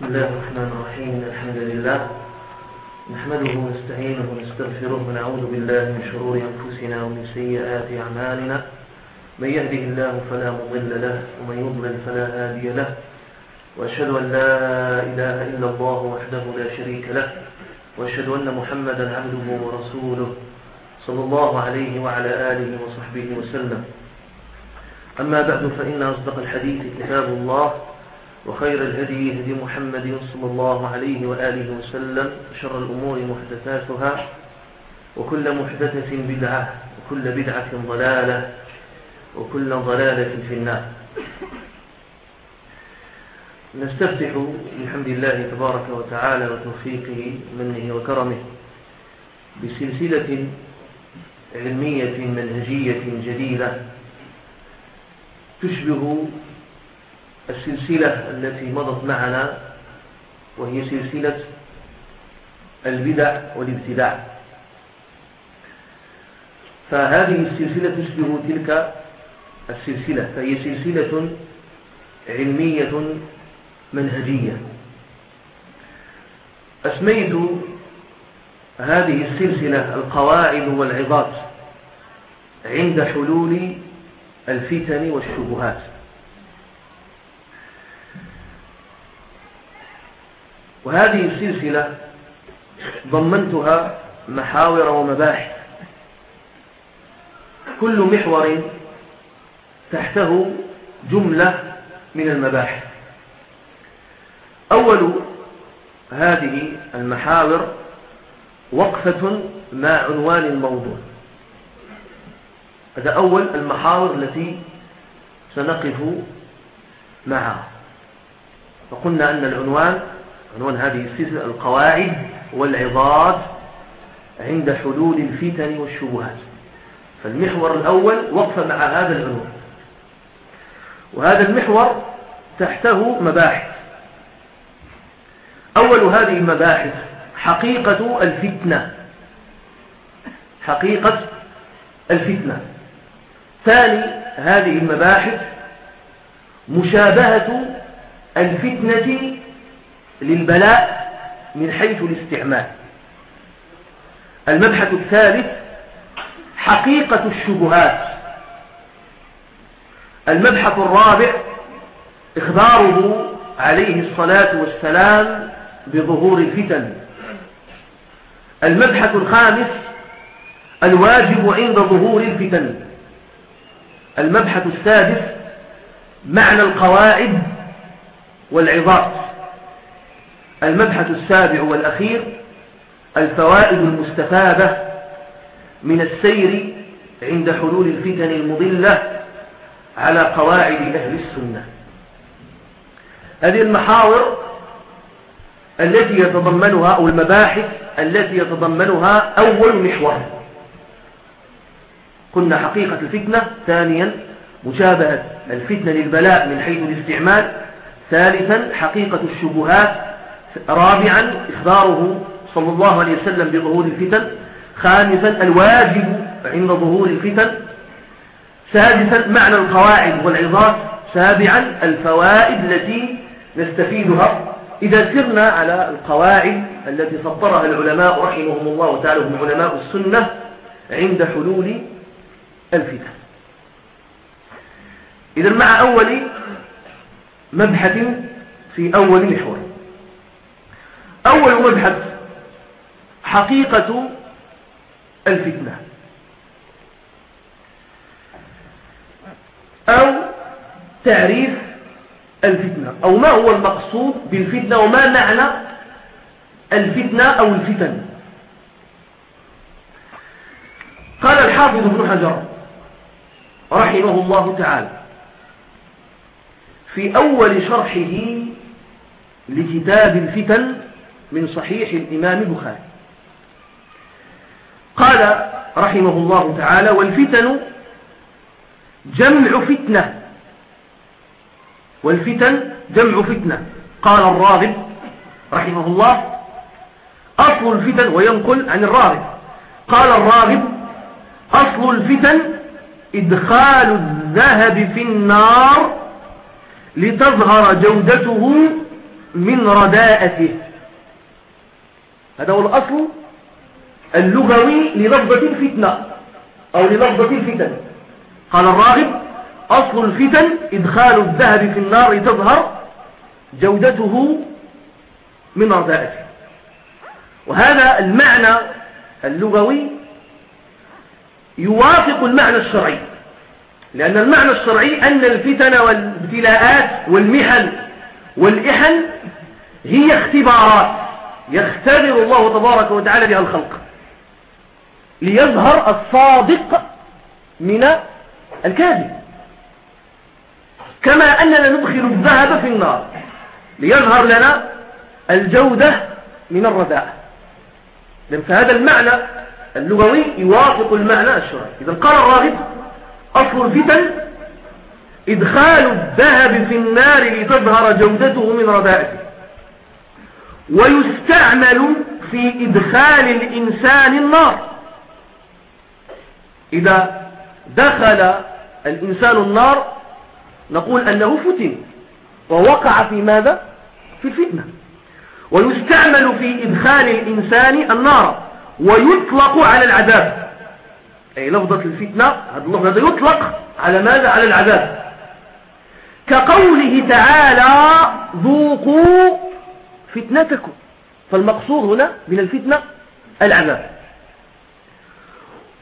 بسم الله الرحمن الرحيم الحمد لله. نحمده ونستعينه ونستغفره ونعوذ بالله من شرور أنفسنا ومن سيئات أعمالنا. من يهده الله فلا مضل له ومن يضلل فلا هادي له. وأشهد أن لا إله إلا الله وحده لا شريك له. وأشهد أن محمدا عبده ورسوله صلى الله عليه وعلى آله وصحبه وسلم. أما بعد فإن أصدق الحديث كتاب الله. وخير الهدي هدي محمد صلى الله عليه وآله وسلم شر الأمور محدثاتها وكل محدثة بدعة وكل بدعة ضلالة وكل ضلالة في النار. نستفتح بحمد الله تبارك وتعالى وتوفيقه منه وكرمه بسلسلة علمية منهجية جديدة تشبه السلسلة التي مضت معنا وهي سلسلة البدع والابتداع. فهذه السلسلة تشبه تلك السلسلة فهي سلسلة علمية منهجية. أسميت هذه السلسلة القواعد والعظات عند حلول الفتن والشبهات. وهذه السلسلة ضمنتها محاور ومباحث. كل محور تحته جملة من المباحث. أول هذه المحاور وقفة مع عنوان الموضوع. هذا أول المحاور التي سنقف معها. فقلنا أن العنوان عنوان هذه السلسلة القواعد والعظات عند حلول الفتن والشبهات. فالمحور الأول وقف مع هذا العنوان. وهذا المحور تحته مباحث. أول هذه المباحث حقيقة الفتنة. حقيقة الفتنة. ثاني هذه المباحث مشابهة الفتنة للبلاء من حيث الاستعمال. المبحث الثالث حقيقة الشبهات. المبحث الرابع إخباره عليه الصلاة والسلام بظهور الفتن. المبحث الخامس الواجب عند ظهور الفتن. المبحث السادس معنى القواعد والعظات. المبحث السابع والأخير الفوائد المستفادة من السير عند حلول الفتن المضلة على قواعد أهل السنة. هذه المحاور التي يتضمنها أو المباحث التي يتضمنها أول محور. قلنا حقيقة الفتنة ثانيا مشابهة الفتنة للبلاء من حيث الاستعمال ثالثا حقيقة الشبهات رابعا إخباره صلى الله عليه وسلم بظهور الفتن. خامسا الواجب عند ظهور الفتن. سادسا معنى القواعد والعظات. سابعا الفوائد التي نستفيدها. إذا سرنا على القواعد التي سطرها العلماء رحمهم الله تعالى هم علماء السنة عند حلول الفتن. إذا مع أول مبحث في أول محور. أول مبحث حقيقة الفتنة. أو تعريف الفتنة. أو ما هو المقصود بالفتنة وما معنى الفتنة أو الفتن. قال الحافظ ابن حجر رحمه الله تعالى في أول شرحه لكتاب الفتن من صحيح الإمام البخاري. قال رحمه الله تعالى والفتن جمع فتنة. والفتن جمع فتنة. قال الراغب رحمه الله أصل الفتن وينقل عن الراغب. قال الراغب أصل الفتن إدخال الذهب في النار لتظهر جودته من رداءته. هذا هو الأصل اللغوي للفظة الفتنة أو للفظة الفتن. قال الراغب أصل الفتن إدخال الذهب في النار لتظهر جودته من رداءته وهذا المعنى اللغوي يوافق المعنى الشرعي لأن المعنى الشرعي أن الفتن والابتلاءات والمحن والإحن هي اختبارات. يختبر الله تبارك وتعالى بها الخلق. ليظهر الصادق من الكاذب. كما أننا ندخل الذهب في النار. ليظهر لنا الجودة من الرداء. فهذا المعنى اللغوي يوافق المعنى الشرعي. إذا قال الراغب أصل الفتن إدخال الذهب في النار لتظهر جودته من ردائه. ويستعمل في إدخال الإنسان النار إذا دخل الإنسان النار نقول أنه فتن ووقع في ماذا؟ في الفتنة ويستعمل في إدخال الإنسان النار ويطلق على العذاب أي لفظة الفتنة هذا اللفظ هذا يطلق على ماذا؟ على العذاب كقوله تعالى ذوقوا فتنتكم. فالمقصود هنا من الفتنة العذاب.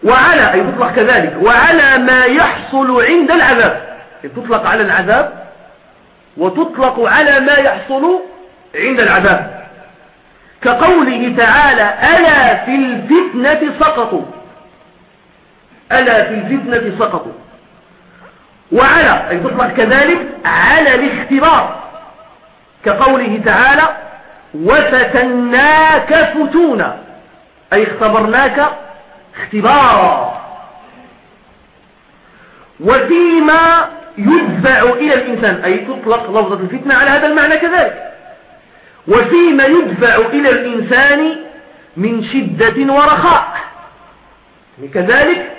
وعلى أي تطلق كذلك وعلى ما يحصل عند العذاب. تطلق على العذاب وتطلق على ما يحصل عند العذاب. كقوله تعالى ألا في الفتنة سقطوا. ألا في الفتنة سقطوا. وعلى أي تطلق كذلك على الاختبار. كقوله تعالى وفتناك فتونا. أي اختبرناك اختبارا. وفيما يدفع إلى الإنسان أي تطلق لفظة الفتنة على هذا المعنى كذلك. وفيما يدفع إلى الإنسان من شدة ورخاء. يعني كذلك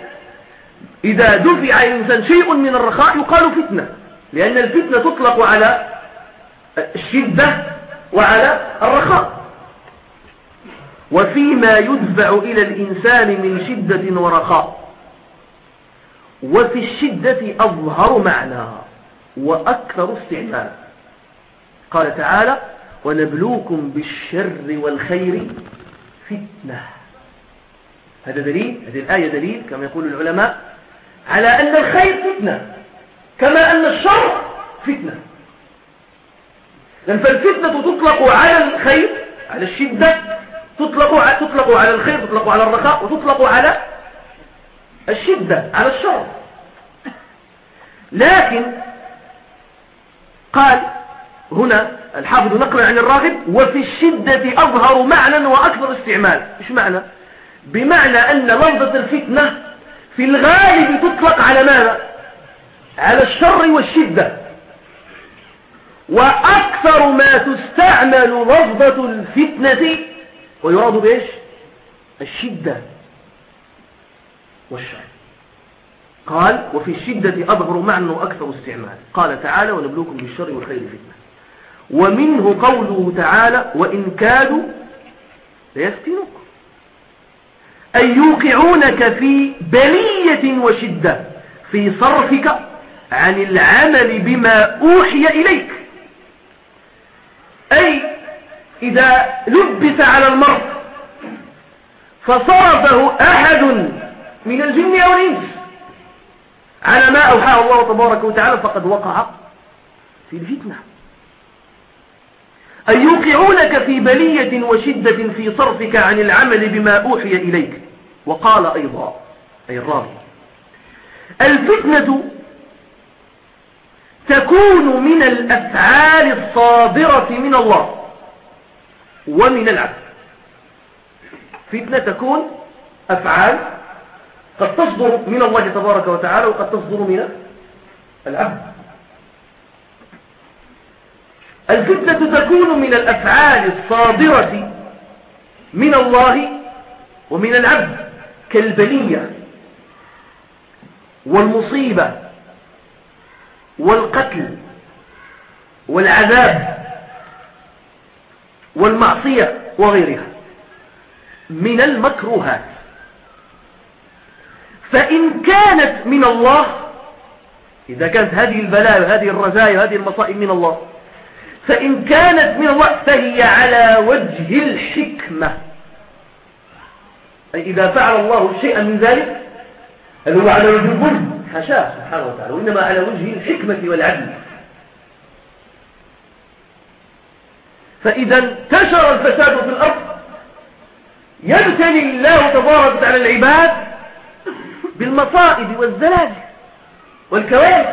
إذا دفع الإنسان شيء من الرخاء يقال فتنة لأن الفتنة تطلق على الشدة وعلى الرخاء. وفيما يدفع إلى الإنسان من شدة ورخاء. وفي الشدة أظهر معنى وأكثر استعمال قال تعالى ونبلوكم بالشر والخير فتنة. هذا دليل هذه الآية دليل كما يقول العلماء على أن الخير فتنة كما أن الشر فتنة. لأن فالفتنة تطلق على الخير على الشدة تطلق تطلق على الخير تطلق على الرخاء وتطلق على الشدة على الشر. لكن قال هنا الحافظ نقل عن الراغب وفي الشدة أظهر معنى وأكثر استعمال. إيش معنى؟ بمعنى أن لفظة الفتنة في الغالب تطلق على ماذا؟ على الشر والشدة. وأكثر ما تستعمل لفظة الفتنة ويراد بإيش؟ الشدة والشر قال وفي الشدة أظهر معنى وأكثر استعمال. قال تعالى ونبلوكم بالشر والخير فتنة. ومنه قوله تعالى وإن كادوا ليفتنوك. أن يوقعونك في بلية وشدة في صرفك عن العمل بما أوحي إليك. أي إذا لبس على المرء فصرفه أحد من الجن أو الإنس على ما أوحاه الله تبارك وتعالى فقد وقع في الفتنة. أن يوقعونك في بلية وشدة في صرفك عن العمل بما أوحي إليك. وقال أيضا أي الراوي الفتنة تكون من الأفعال الصادرة من الله ومن العبد. فتنة تكون أفعال قد تصدر من الله تبارك وتعالى وقد تصدر من العبد. الفتنة تكون من الأفعال الصادرة من الله ومن العبد كالبلية والمصيبة والقتل والعذاب والمعصية وغيرها من المكروهات. فإن كانت من الله إذا كانت هذه البلاء وهذه الرزايا وهذه المصائب من الله فإن كانت من الله فهي على وجه الحكمة. أي إذا فعل الله شيئا من ذلك هل هو على وجه الظلم؟ حاشاه سبحانه وتعالى وإنما على وجه الحكمة والعدل. فإذا انتشر الفساد في الأرض يبتلي الله تبارك وتعالى العباد بالمصائب والزلازل والكوارث.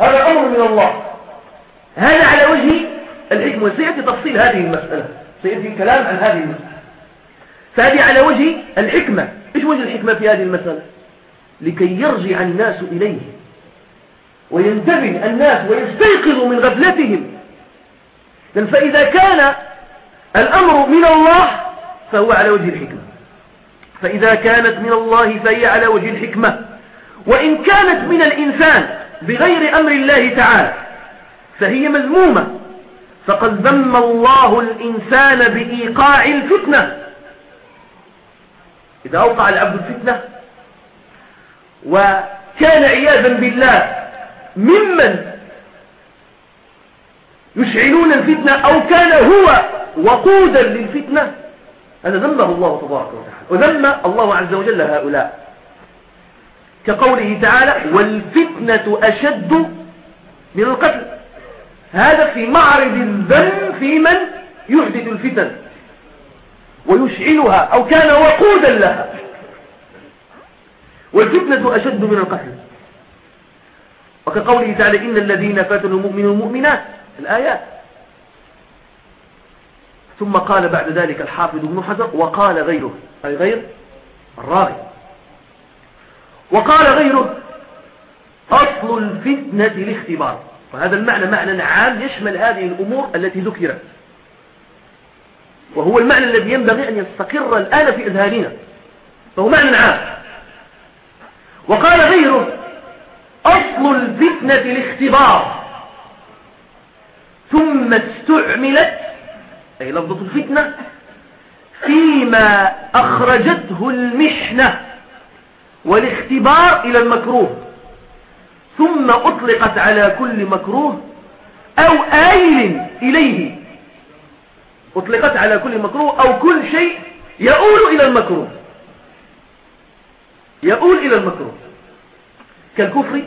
هذا أمر من الله. هذا على وجه الحكمة. وسيأتي تفصيل هذه المسألة. سيأتي الكلام عن هذه المسألة. فهذه على وجه الحكمة. إيش وجه الحكمة في هذه المسألة؟ لكي يرجع الناس إليه. وينتبه الناس ويستيقظوا من غفلتهم. فإذا كان الأمر من الله فهو على وجه الحكمة. فإذا كانت من الله فهي على وجه الحكمة. وإن كانت من الإنسان بغير أمر الله تعالى فهي مذمومة. فقد ذم الله الإنسان بإيقاع الفتنة. إذا أوقع العبد الفتنة وكان عياذا بالله ممن يشعلون الفتنة أو كان هو وقودا للفتنة. هذا ذمه الله تبارك وتعالى وذم الله عز وجل هؤلاء. كقوله تعالى والفتنة أشد من القتل هذا في معرض الذم في من يحدث الفتن ويشعلها أو كان وقودا لها. والفتنة أشد من القتل. وكقوله تعالى إن الذين فتنوا مؤمنوا المؤمنات الآيات. ثم قال بعد ذلك الحافظ ابن حجر وقال غيره. أي غير الراغب. وقال غيره أصل الفتنة الاختبار. وهذا المعنى معنى عام يشمل هذه الأمور التي ذكرت. وهو المعنى الذي ينبغي أن يستقر الآن في أذهاننا. فهو معنى عام. وقال غيره أصل الفتنة الاختبار. ثم استعملت أي لفظة الفتنة فيما أخرجته المحنة والاختبار إلى المكروه. ثم أطلقت على كل مكروه أو آيل إليه. أطلقت على كل مكروه أو كل شيء يؤول إلى المكروه. يؤول إلى المكروه كالكفر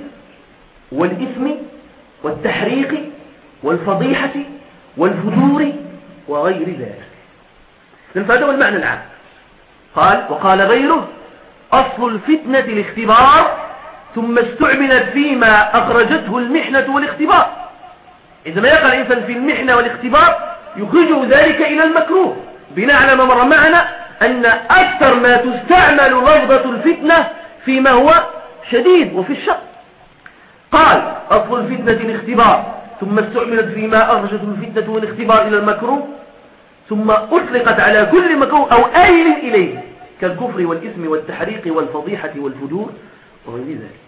والإثم والتحريق والفضيحة والفجور وغير ذلك. فهذا هو المعنى العام. قال وقال غيره أصل الفتنة الاختبار ثم استعملت فيما أخرجته المحنة والاختبار. عندما يقع الإنسان في المحنة والاختبار يخرجه ذلك إلى المكروه بناء على ما مر معنا أن أكثر ما تستعمل لفظة الفتنة فيما هو شديد وفي الشق قال أصل الفتنة الاختبار. ثم استعملت فيما أخرجته الفتنة والاختبار إلى المكروه. ثم أطلقت على كل مكروه أو آيل إليه كالكفر والإثم والتحريق والفضيحة والفجور وغير ذلك.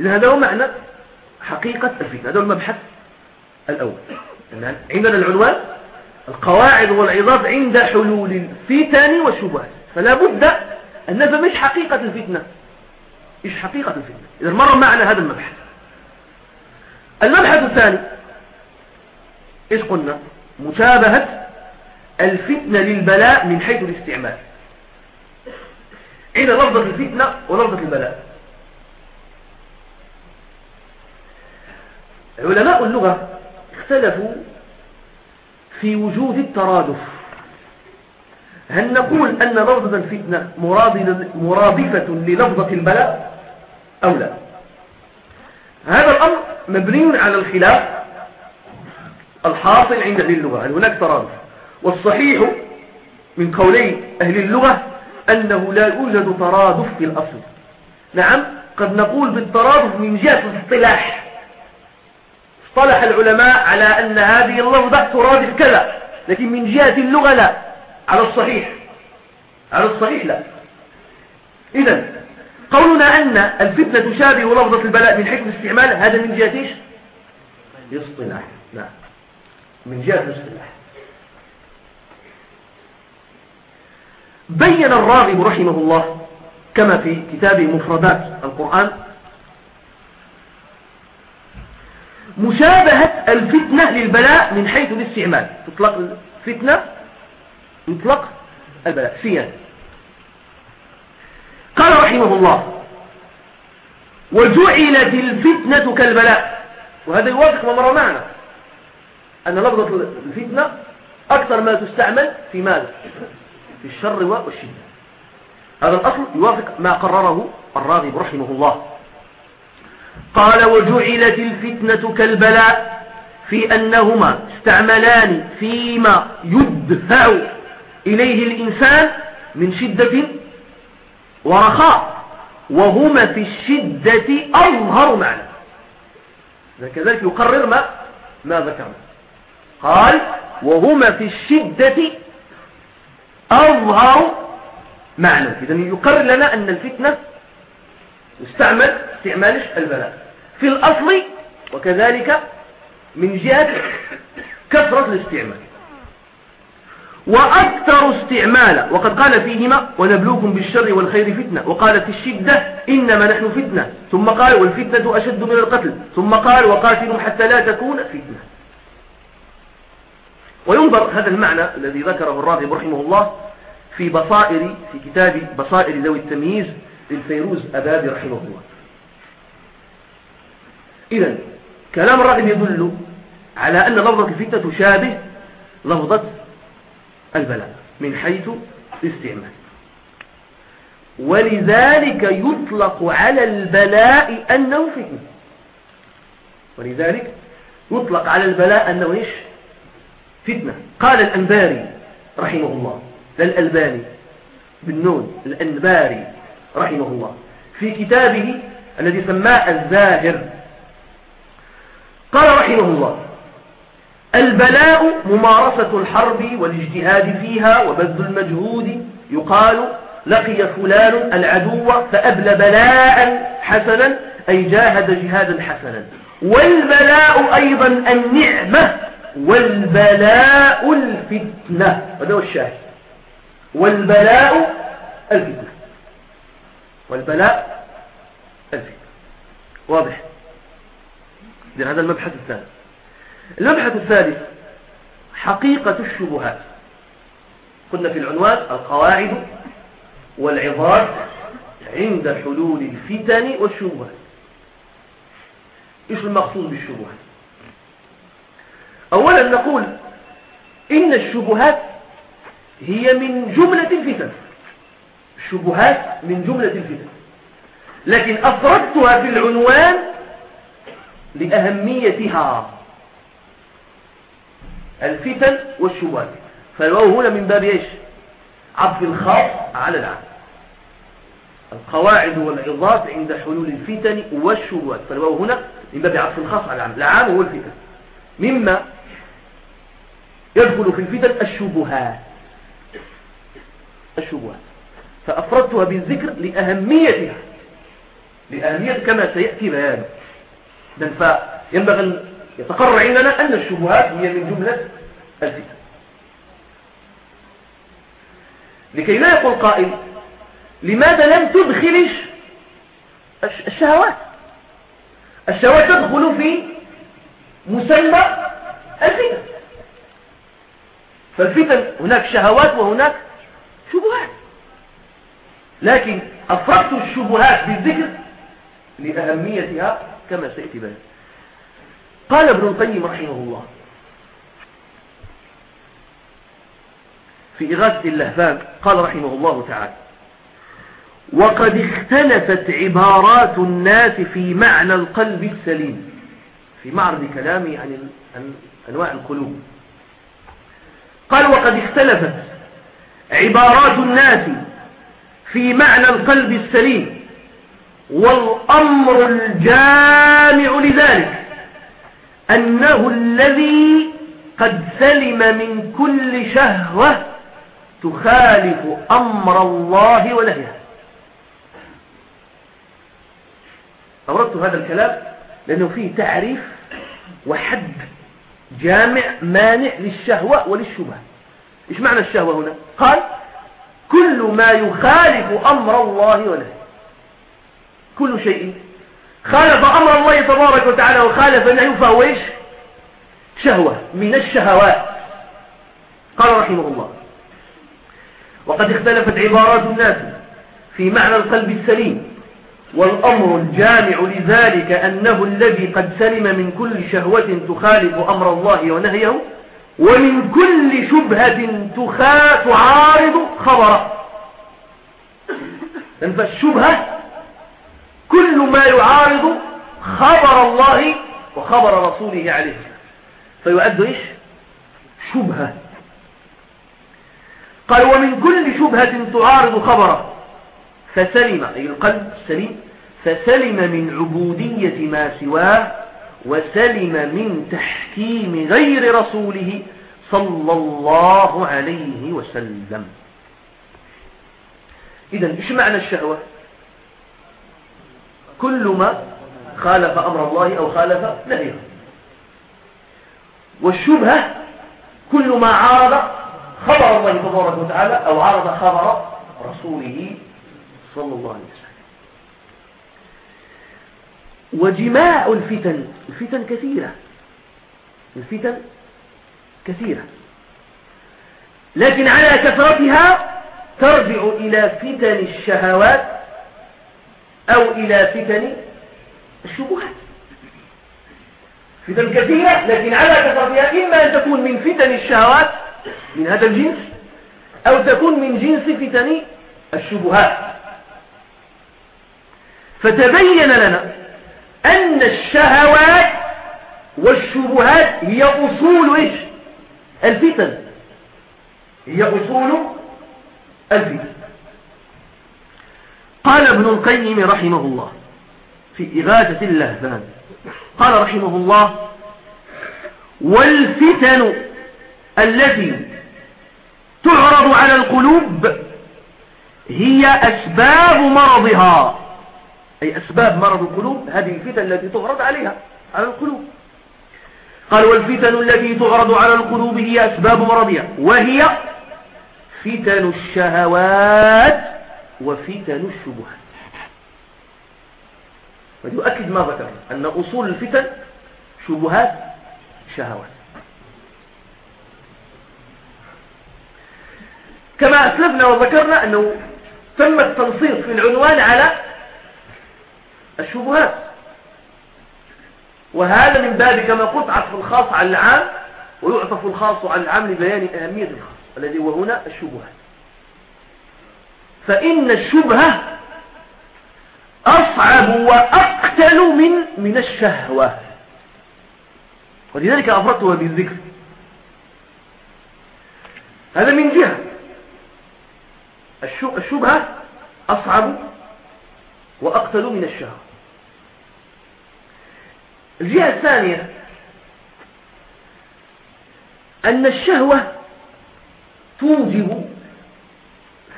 إذن هذا هو معنى حقيقة الفتنة. هذا هو المبحث الأول. عندنا العنوان القواعد والعظات عند حلول الفتن والشبهات فلا بد أن نفهم إيش حقيقة الفتنة. إيش حقيقة الفتنة. إذا مر معنا هذا المبحث. المبحث الثاني. إيش قلنا؟ مشابهة الفتنة للبلاء من حيث الاستعمال. عند لفظة الفتنة ولفظة البلاء. علماء اللغة اختلفوا في وجود الترادف. هل نقول أن لفظة الفتنة مرادفة للفظة البلاء أو لا؟ هذا الأمر مبني على الخلاف الحاصل عند أهل اللغة. هل هناك ترادف؟ والصحيح من قولي أهل اللغة أنه لا يوجد ترادف في الأصل. نعم قد نقول بالترادف من جهة الاصطلاح. اصطلح العلماء على أن هذه اللفظة ترادف كذا لكن من جهة اللغة لا. على الصحيح. على الصحيح لا. إذا قولنا أن الفتنة تشابه لفظة البلاء من حكم استعمال هذا من جهة إيش؟ الاصطلاح. نعم من جهة الاصطلاح. بين الراغب رحمه الله كما في كتاب مفردات القرآن مشابهة الفتنة للبلاء من حيث الاستعمال. تطلق الفتنة يطلق البلاء. سيان قال رحمه الله وجعلت الفتنة كالبلاء. وهذا يوافق ما مر معنا. أن لفظة الفتنة أكثر ما تستعمل في ماذا؟ في الشر والشدة. هذا الأصل يوافق ما قرره الراغب رحمه الله. قال وجعلت الفتنة كالبلاء في أنهما استعملان فيما يدفع إليه الإنسان من شدة ورخاء وهما في الشدة أظهر معنى. كذلك يقرر ما ما ذكرنا. قال وهما في الشدة أظهر معنى. إذا يقرر لنا أن الفتنة يستعمل استعمال البلاء. في الأصل وكذلك من جهة كثرة الاستعمال. وأكثر استعمالا وقد قال فيهما ونبلوكم بالشر والخير فتنة وقال في الشدة إنما نحن فتنة ثم قال والفتنة أشد من القتل ثم قال وقاتلوا حتى لا تكون فتنة وينظر هذا المعنى الذي ذكره الراغب رحمه الله في بصائر في كتاب بصائر ذوي التمييز للفيروز أبابي رحمه الله. إذا كلام الراغب يدل على أن لفظة الفتنة تشابه لفظة البلاء من حيث الاستعمال. ولذلك يطلق على البلاء أنه فتنة. ولذلك يطلق على البلاء أنه إيش؟ فتنة. قال الأنباري رحمه الله للألباني بالنون الأنباري رحمه الله في كتابه الذي سماه الزاهر قال رحمه الله البلاء ممارسة الحرب والاجتهاد فيها وبذل المجهود يقال لقي فلان العدو فأبلى بلاء حسنا أي جاهد جهادا حسنا. والبلاء أيضا النعمة والبلاء الفتنة هذا هو الشاهد. والبلاء الفتنة. والبلاء الفتنة. واضح؟ هذا المبحث الثاني المبحث الثالث حقيقة الشبهات. قلنا في العنوان القواعد والعظات عند حلول الفتن والشبهات. إيش المقصود بالشبهات؟ اولا نقول إن الشبهات هي من جملة الفتن. الشبهات من جملة الفتن. لكن أفردتها في العنوان لأهميتها. الفتن والشبهات. فالواو هنا من باب إيش؟ عطف الخاص على العام القواعد والعظات عند حلول الفتن والشبهات. فالواو هنا من باب عطف الخاص على العام العام هو الفتن. مما يدخل في الفتن الشبهات. الشبهات. فأفردتها بالذكر لأهميتها. لأهمية كما سيأتي بيانه. فينبغي أن يتقرر عندنا أن الشبهات هي من جملة الفتن لكي لا يقول قائل لماذا لم تدخل الشهوات؟ الشهوات تدخل في مسمى الفتن. فالفتن هناك شهوات وهناك شبهات. لكن أفردت الشبهات بالذكر لأهميتها كما سيأتي بها قال ابن القيم رحمه الله في إغاثة اللهفان قال رحمه الله تعالى وقد اختلفت عبارات الناس في معنى القلب السليم في معرض كلامي عن أنواع القلوب. قال وقد اختلفت عبارات الناس في معنى القلب السليم والأمر الجامع لذلك أنه الذي قد سلم من كل شهوة تخالف أمر الله ونهيه. أوردت هذا الكلام لأنه فيه تعريف وحد جامع مانع للشهوة وللشبهة. إيش معنى الشهوة هنا؟ قال كل ما يخالف أمر الله ونهيه. كل شيء. خالف أمر الله تبارك وتعالى وخالف نهيه فهو إيش؟ شهوة من الشهوات. قال رحمه الله وقد اختلفت عبارات الناس في معنى القلب السليم والأمر الجامع لذلك أنه الذي قد سلم من كل شهوة تخالف أمر الله ونهيه ومن كل شبهة تعارض خبره. فالشبهة كل ما يعارض خبر الله وخبر رسوله عليه. فيؤد إيش؟ شبهة. قال ومن كل شبهة تعارض خبره. فسلم أي القلب السليم فسلم من عبودية ما سواه وسلم من تحكيم غير رسوله صلى الله عليه وسلم. إذا إيش معنى الشهوة؟ كل ما خالف أمر الله أو خالف نهيه. والشبهة كل ما عارض خبر الله تبارك وتعالى أو عارض خبر رسوله صلى الله عليه وسلم. وجماع الفتن الفتن كثيرة الفتن كثيرة. لكن على كثرتها ترجع إلى فتن الشهوات أو إلى فتن الشبهات. فتن كثيرة لكن على كثرتها إما أن تكون من فتن الشهوات من هذا الجنس أو تكون من جنس فتن الشبهات. فتبين لنا أن الشهوات والشبهات هي أصول إيش؟ الفتن. هي أصول الفتن. قال ابن القيم رحمه الله في إغاثة اللهفان. قال رحمه الله والفتن التي تعرض على القلوب هي أسباب مرضها. أي أسباب مرض القلوب هذه الفتن التي تعرض عليها على القلوب. قال والفتن التي تعرض على القلوب هي أسباب مرضها وهي فتن الشهوات وفتن الشبهات فيؤكد ما ذكر. أن أصول الفتن شبهات شهوات. كما أسلفنا وذكرنا أنه تم التنصيص في العنوان على الشبهات. وهذا من باب كما قلت عطف الخاص على العام ويعطف الخاص على العام لبيان أهمية الخاص الذي هو هنا الشبهات. فإن الشبهة أصعب وأقتل من من الشهوة. ولذلك أفردتها بالذكر. هذا من جهة. الشبهة أصعب وأقتل من الشهوة. الجهة الثانية أن الشهوة توجب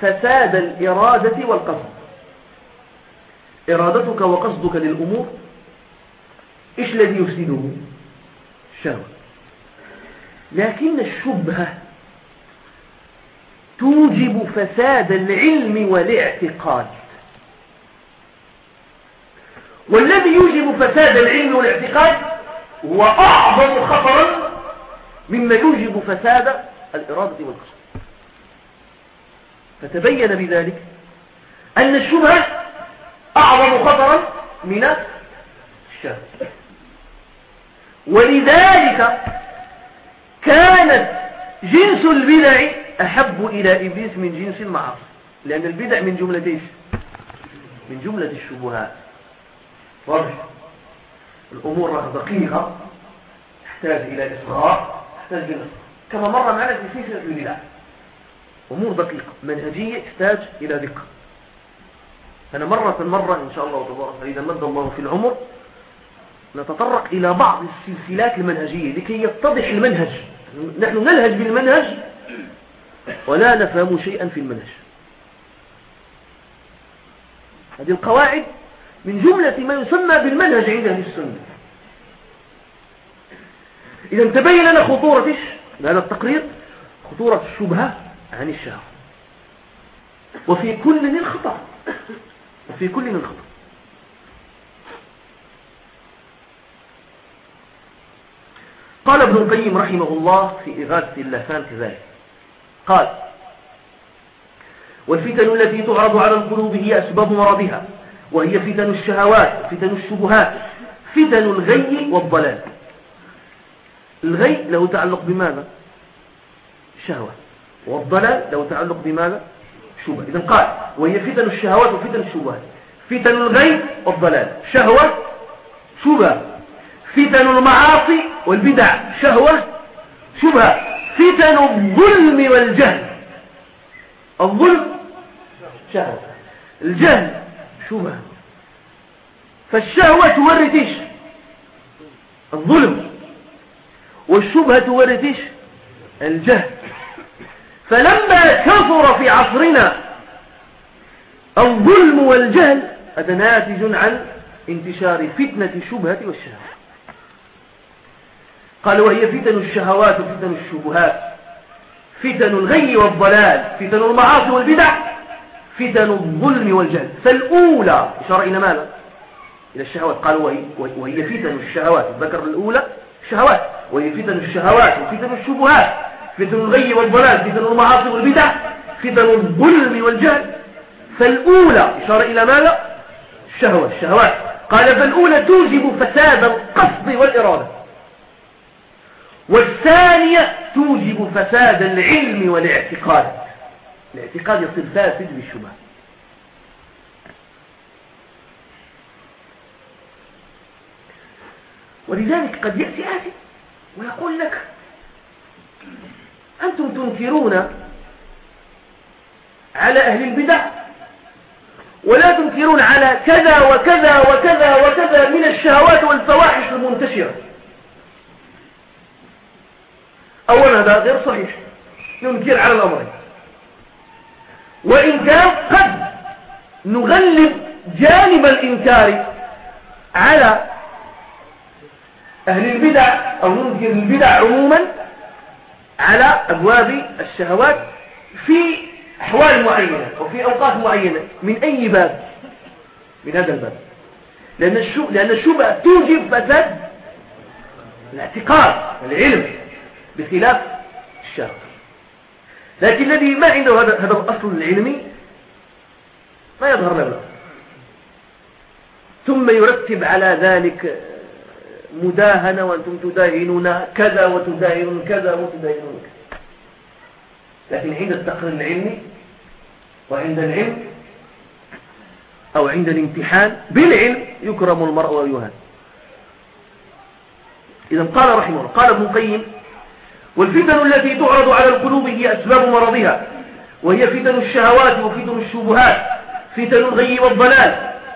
فساد الإرادة والقصد. إرادتك وقصدك للأمور إيش الذي يفسده؟ الشهوة. لكن الشبهة توجب فساد العلم والاعتقاد. والذي يوجب فساد العلم والاعتقاد هو أعظم خطرا مما يوجب فساد الإرادة والقصد. فتبين بذلك أن الشبهة أعظم خطرا من الشهوة ولذلك كانت جنس البدع أحب إلى إبليس من جنس المعاصي. لأن البدع من جملة إيش؟ من جملة الشبهات. واضح؟ الأمور دقيقة تحتاج إلى إصغاء تحتاج إلى كما مر معنا في سلسلة البدع. أمور دقيقة منهجية تحتاج إلى دقة. أنا مرة مرة إن شاء الله تبارك إذا مد الله في العمر نتطرق إلى بعض السلسلات المنهجية لكي يتضح المنهج. نحن نلهج بالمنهج ولا نفهم شيئا في المنهج. هذه القواعد من جملة ما يسمى بالمنهج عند أهل السنة. إذا تبين لنا خطورة هذا التقرير خطورة الشبهة. عن الشهوة وفي كل من خطأ. وفي كل من خطأ. قال ابن القيم رحمه الله في إغاثة اللسان كذلك. قال والفتن التي تعرض على القلوب هي أسباب مرضها وهي فتن الشهوات فتن الشبهات فتن الغي والضلال. الغي له تعلق بماذا؟ شهوة والضلال له تعلق بماذا؟ شبهة. إذا قال وهي فتن الشهوات وفتن الشبهات. فتن الغي والضلال. شهوة شبهة. فتن المعاصي والبدع. شهوة شبهة. فتن الظلم والجهل. الظلم شهوة. الجهل شبهة. فالشهوة تورث إيش؟ الظلم. والشبهة تورث إيش؟ الجهل. فلما كثر في عصرنا الظلم والجهل هذا ناتج عن انتشار فتنة الشبهة والشهوة قال وهي فتن الشهوات وفتن الشبهات. فتن الغي والضلال فتن المعاصي والبدع فتن الظلم والجهل. فالأولى إشارة إلى ماذا؟ إلى الشهوات. قالوا وهي, وهي فتن الشهوات. ذكر الأولى شهوات. وهي فتن الشهوات وفتن الشبهات. فتن الغي والضلال فتن المعاصي والبدع فتن الظلم والجهل. فالأولى إشارة إلى ماذا؟ الشهوة الشهوات. قال فالأولى توجب فساد القصد والإرادة. والثانية توجب فساد العلم والاعتقاد. الاعتقاد يصير فاسد بالشبهة ولذلك قد يأتي آتي ويقول لك أنتم تنكرون على أهل البدع ولا تنكرون على كذا وكذا وكذا وكذا من الشهوات والفواحش المنتشرة. أولا هذا غير صحيح. ينكر على الأمرين وإن كان قد نغلب جانب الإنكار على أهل البدع أو ننكر البدع عموما على أبواب الشهوات في أحوال معينة أو في أوقات معينة. من أي باب؟ من هذا الباب. لأن الشبهة, لأن الشبهة توجب فساد الاعتقاد العلم بخلاف الشهوة لكن الذي ما عنده هذا هذا الأصل العلمي ما يظهر له. ثم يرتب على ذلك مداهنة وأنتم تداهنون كذا وتداهنون كذا وتداهنون كذا. لكن عند التقرير العلمي وعند العلم أو عند الامتحان بالعلم يكرم المرء ويهان. إذا قال رحمه الله قال ابن القيم والفتن التي تعرض على القلوب هي أسباب مرضها وهي فتن الشهوات وفتن الشبهات فتن الغي والضلال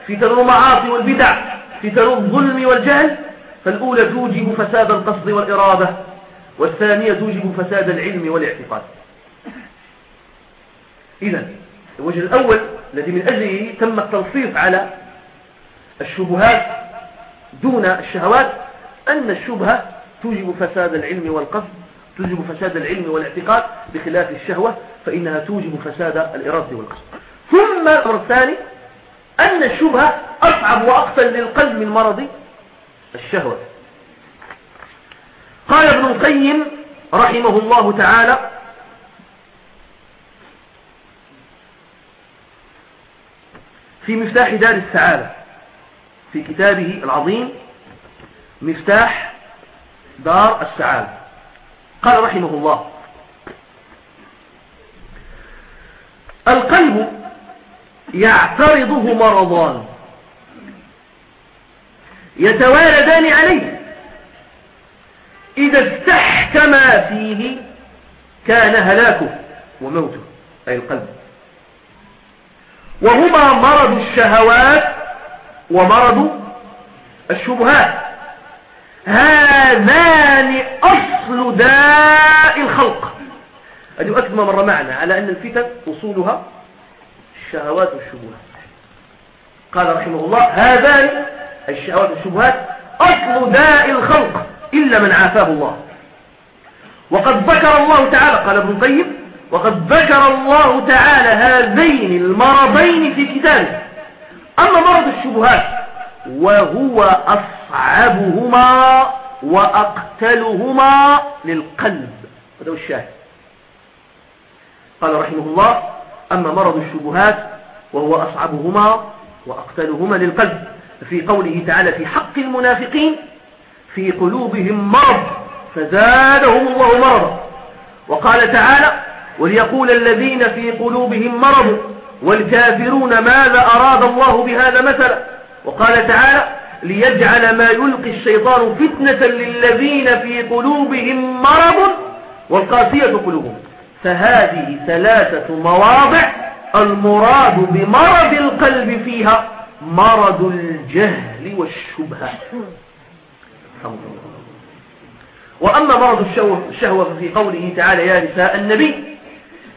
فتن المعاصي والبدع فتن الظلم والجهل فالأولى توجب فساد القصد والإرادة والثانية توجب فساد العلم والاعتقاد. إذا الوجه الأول الذي من أجله تم التنصيص على الشبهات دون الشهوات أن الشبهة توجب فساد العلم والقصد توجب فساد العلم والاعتقاد بخلاف الشهوة فإنها توجب فساد الإرادة والقصد. ثم الأمر الثاني أن الشبهة أصعب وأقتل للقلب من مرض الشهوة. قال ابن القيم رحمه الله تعالى في مفتاح دار السعادة في كتابه العظيم مفتاح دار السعادة. قال رحمه الله القلب يعترضه مرضان. يتواردان عليه. إذا استحكم فيه كان هلاكه وموته أي القلب. وهما مرض الشهوات ومرض الشبهات. هذان أصل داء الخلق. هذه أكد ما مر معنا على أن الفتن أصولها الشهوات والشبهات. قال رحمه الله هذان الشهوات والشبهات أصل داء الخلق إلا من عافاه الله. وقد ذكر الله تعالى قال ابن القيم وقد ذكر الله تعالى هذين المرضين في كتابه. أما مرض الشبهات وهو أصعبهما وأقتلهما للقلب. هذا هو الشاهد. قال رحمه الله أما مرض الشبهات وهو أصعبهما وأقتلهما للقلب. في قوله تعالى في حق المنافقين في قلوبهم مرض فزادهم الله مرضا. وقال تعالى وليقول الذين في قلوبهم مرض والكافرون ماذا أراد الله بهذا مثلا؟ وقال تعالى ليجعل ما يلقي الشيطان فتنة للذين في قلوبهم مرض والقاسية قلوبهم. فهذه ثلاثة مواضع المراد بمرض القلب فيها. مرض الجهل والشبهة. وأما مرض الشهوة في قوله تعالى يا نساء النبي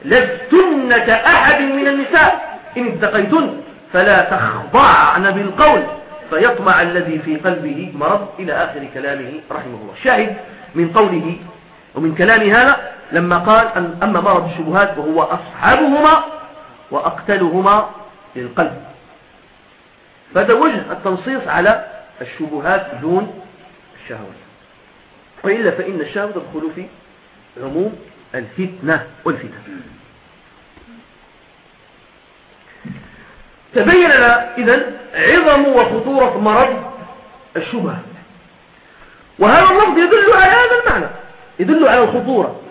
لستن كأحد من النساء إن اتقيتن فلا تخضعن بالقول فيطمع الذي في قلبه مرض إلى آخر كلامه رحمه الله. شاهد من قوله ومن كلام هذا لما قال أما مرض الشبهات وهو أصحابهما وأقتلهما للقلب. فهذا وجه التنصيص على الشبهات دون الشهوات وإلا فإن الشهوة تدخل في عموم الفتنة والفتن. تبين لنا إذن عظم وخطورة مرض الشبهة. وهذا اللفظ يدل على هذا المعنى. يدل على الخطورة.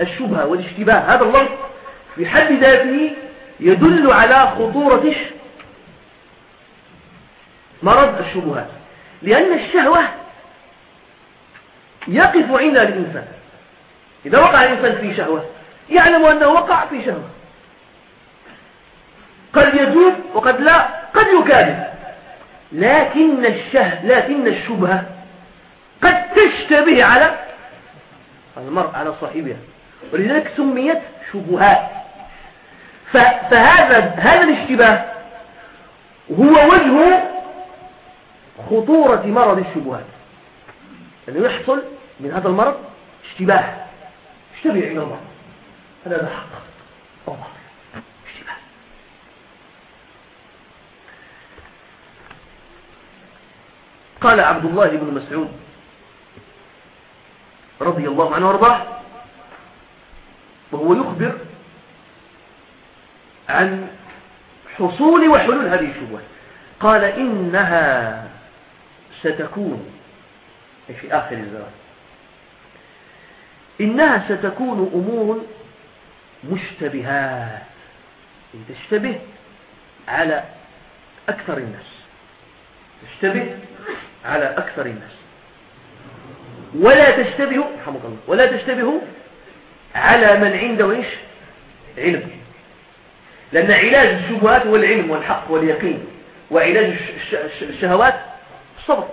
الشبهة والاشتباه. هذا اللفظ في حد ذاته يدل على خطورة مرض الشبهات. لأن الشهوة يقف عند الإنسان. إذا وقع الإنسان في شهوة يعلم أنه وقع في شهوة. قد يتوب وقد لا قد يكاذب. لكن الشه لكن الشبهة قد تشتبه على المرء على صاحبها. ولذلك سميت شبهات. فهذا هذا الاشتباه هو وجه خطورة مرض الشبهات. أنه يحصل من هذا المرض اشتباه. اشتبه عند الله. هذا حق. أو اشتباه. قال عبد الله بن مسعود رضي الله عنه وأرضاه وهو يخبر عن حصول وحلول هذه الشبهات. قال إنها ستكون. في آخر الزمان. إنها ستكون أمور مشتبهات. تشتبه على أكثر الناس. تشتبه على أكثر الناس. ولا تشتبه رحمك الله ولا تشتبه على من عنده إيش؟ علم. لأن علاج الشبهات هو العلم والحق واليقين. وعلاج الشهوات الصبر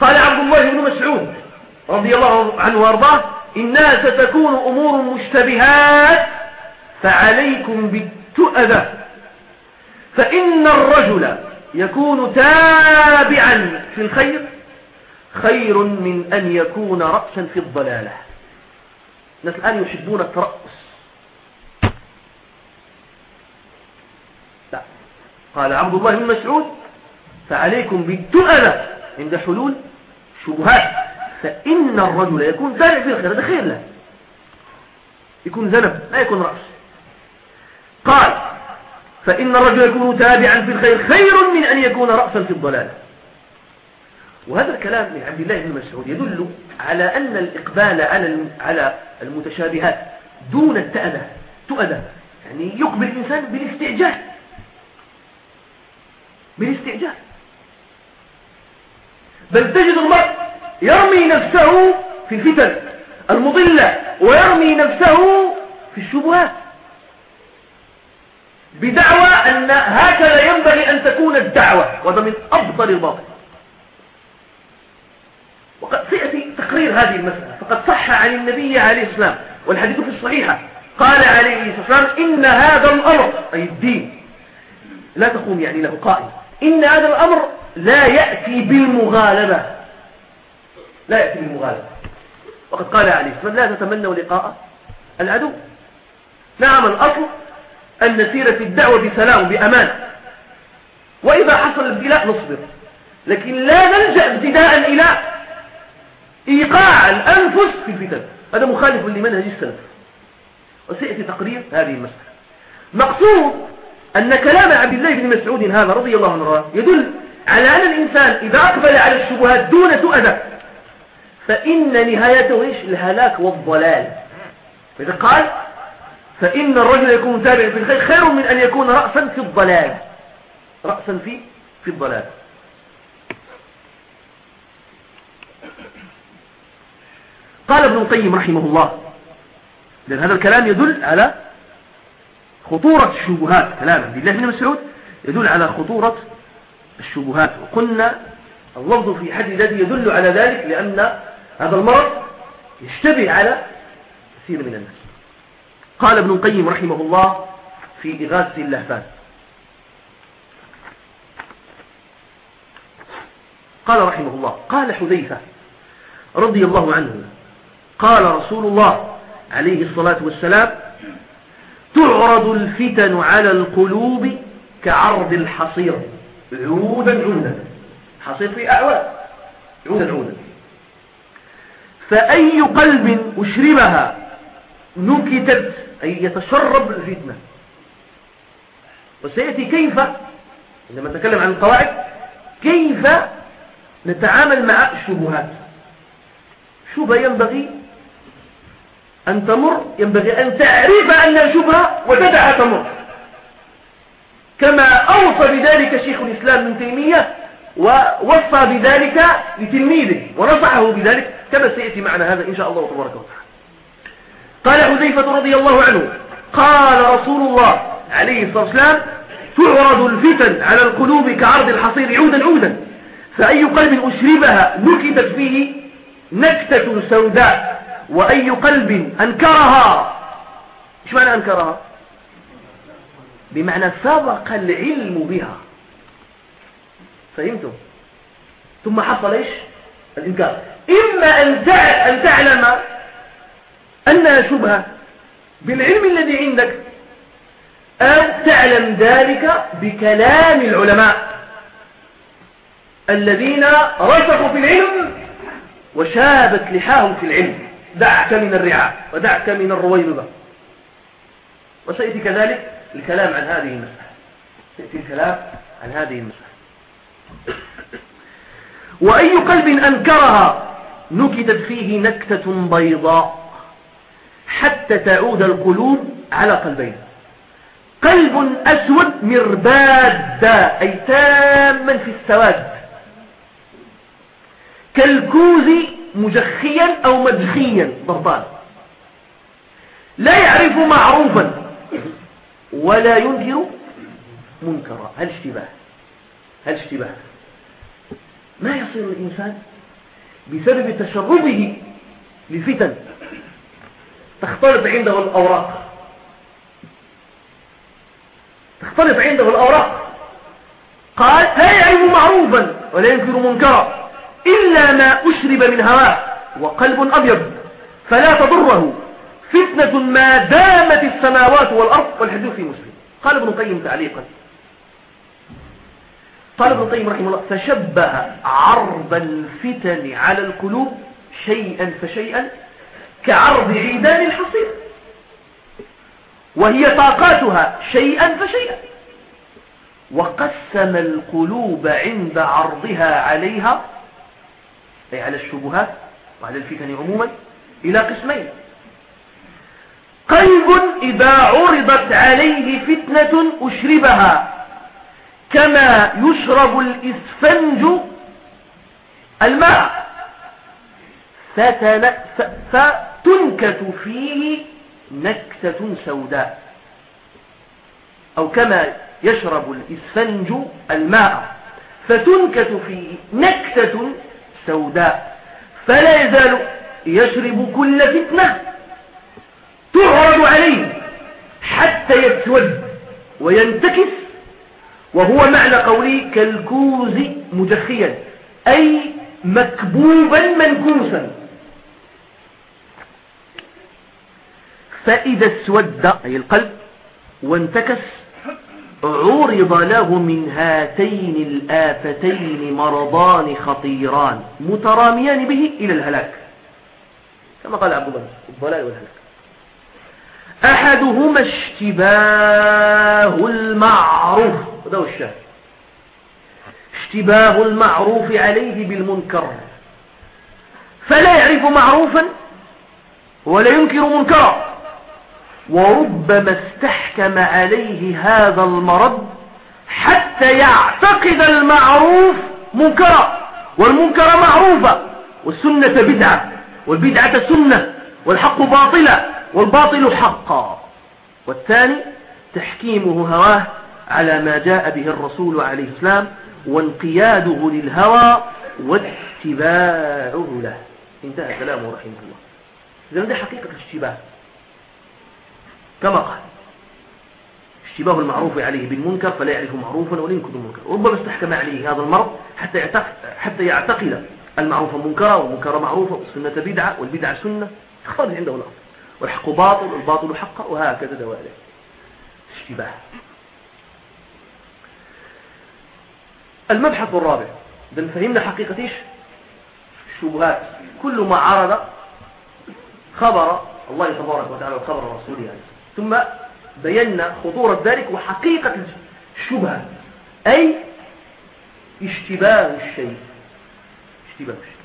قال عبد الله بن مسعود رضي الله عنه وأرضاه إنها ستكون أمور مشتبهات فعليكم بالتؤدة فإن الرجل يكون تابعا في الخير خير من أن يكون رأسا في الضلالة. الناس الآن يحبون الترأس. لا. قال عبد الله بن مسعود فعليكم بالتؤدة عند حلول شبهات. فإن الرجل يكون تابع في الخير هذا خير له. يكون ذنب لا يكون رأس. قال فإن الرجل يكون تابعا في الخير خير من أن يكون رأسا في الضلال وهذا الكلام من عبد الله بن مسعود يدل على أن الإقبال على على المتشابهات دون التأذى. تؤذى يعني يقبل الإنسان بالاستعجال. بالاستعجال. بل تجد المرء يرمي نفسه في الفتن المضلة ويرمي نفسه في الشبهات. بدعوى أن هكذا ينبغي أن تكون الدعوة وهذا من أفضل الباطل. وقد سيأتي تقرير هذه المسألة فقد صح عن النبي عليه السلام والحديث في الصحيحة. قال عليه الصلاة والسلام إن هذا الأمر أي الدين لا تقوم يعني له قائم. إن هذا الأمر لا يأتي بالمغالبة. لا يأتي بالمغالبة. وقد قال عليه الصلاة لا تتمنوا لقاء العدو. نعم الأصل أن نسير في الدعوة بسلام بأمان وإذا حصل الابتلاء نصبر. لكن لا نلجأ ابتداء إلى إيقاع الأنفس في الفتن. هذا مخالف لمنهج السلف. وسيأتي تقرير هذه المسألة. مقصود أن كلام عبد الله بن مسعود هذا رضي الله عنه يدل على أن الإنسان إذا أقبل على الشبهات دون سؤدة فإن نهايته إيش؟ الهلاك والضلال. فإذا قال فإن الرجل يكون تابعا في الخير خير من أن يكون رأسا في الضلال. رأسا في في الضلال. قال ابن القيم رحمه الله لأن هذا الكلام يدل على خطورة الشبهات كلام عبد الله بن مسعود يدل على خطورة الشبهات. وقلنا اللفظ في حد ذاته يدل على ذلك لأن هذا المرض يشتبه على كثير من الناس. قال ابن القيم رحمه الله في إغاثة اللهفان. قال رحمه الله قال حذيفة رضي الله عنه قال رسول الله عليه الصلاة والسلام تعرض الفتن على القلوب كعرض الحصير. عودا عودا. حصير في أعواد. عودا عودا. فأي قلب أشربها نكتت أي يتشرب الفتنة. وسيأتي كيف؟ عندما نتكلم عن القواعد كيف نتعامل مع الشبهات؟ شبهة ينبغي أن تمر ينبغي أن تعرف أنها شبهة وتدعها تمر. كما أوصى بذلك شيخ الإسلام من تيمية ووصى بذلك لتلميذه ونصحه بذلك كما سيأتي معنا هذا إن شاء الله تبارك وتعالى. قال حذيفة رضي الله عنه قال رسول الله عليه الصلاة والسلام تعرض الفتن على القلوب كعرض الحصير عودا عودا فأي قلب أشربها نكتت فيه نكتة سوداء وأي قلب أنكرها إيش معنى أنكرها؟ بمعنى سبق العلم بها. فهمتم؟ ثم حصل إيش؟ الإنكار. إما أن تعلم أنها شبهة بالعلم الذي عندك أو تعلم ذلك بكلام العلماء الذين رسخوا في العلم وشابت لحاهم في العلم. دعك من الرعاء ودعك من الرويبة وسيأتي كذلك الكلام عن هذه المسألة. سيأتي الكلام عن هذه المسألة. وأي قلب أنكرها نكتت فيه نكتة بيضاء حتى تعود القلوب على قلبين. قلب أسود مرباد أي تاما في السواد. كالكوز مجخيا أو مدخيا ضربان. لا يعرف معروفا. ولا ينكر منكرا. هل اشتباه هل اشتباه ما يصير الإنسان بسبب تشربه لفتن تختلط عنده الأوراق. تختلط عنده الأوراق. قال لا يعرف معروفا ولا ينكر منكرا إلا ما أشرب من هواه وقلب أبيض فلا تضره. فتنة ما دامت السماوات والأرض والحديث في مسلم. قال ابن القيم تعليقا. قال ابن القيم رحمه الله فشبه عرض الفتن على القلوب شيئا فشيئا كعرض عيدان الحصير. وهي طاقاتها شيئا فشيئا. وقسم القلوب عند عرضها عليها أي على الشبهات وعلى الفتن عموما إلى قسمين. قلب إذا عرضت عليه فتنة أشربها كما يشرب الإسفنج الماء. فتنكت فيه نكتة سوداء. أو كما يشرب الإسفنج الماء. فتنكت فيه نكتة سوداء. فلا يزال يشرب كل فتنة. تعرض عليه حتى يسود وينتكس وهو معنى قولي كالكوز مجخيا أي مكبوبا منكوسا. فإذا اسود أي القلب وانتكس عرض له من هاتين الآفتين مرضان خطيران متراميان به إلى الهلاك كما قال عبد الله الضلال والهلاك. أحدهما اشتباه المعروف. هذا هو الشاهد. اشتباه المعروف عليه بالمنكر. فلا يعرف معروفا ولا ينكر منكرا. وربما استحكم عليه هذا المرض حتى يعتقد المعروف منكرا. والمنكر معروفا. والسنة بدعة. والبدعة سنة. والحق باطلة. والباطل حقا. والثاني تحكيمه هواه على ما جاء به الرسول عليه السلام وانقياده للهوى واتباعه له. انتهى كلامه رحمه الله. إذا هذه حقيقة الاشتباه. كما قال اشتباه المعروف عليه بالمنكر فلا يعرف معروفا ولا ينكر المنكر. ربما استحكم عليه هذا المرض حتى يعتقد, حتى يعتقد المعروف منكرا والمنكر معروفا والسنة بدعة والبدعة سنة. خارج عنده الأمر. والحق باطل والباطل حق وهكذا دوائر اشتباه. المبحث الرابع. إذا فهمنا حقيقة إيش؟ الشبهات. كل ما عرض خبر الله تبارك وتعالى وخبر رسوله عليه. ثم بينا خطورة ذلك وحقيقة الشبهة. أي اشتباه الشيء. اشتباه الشيء.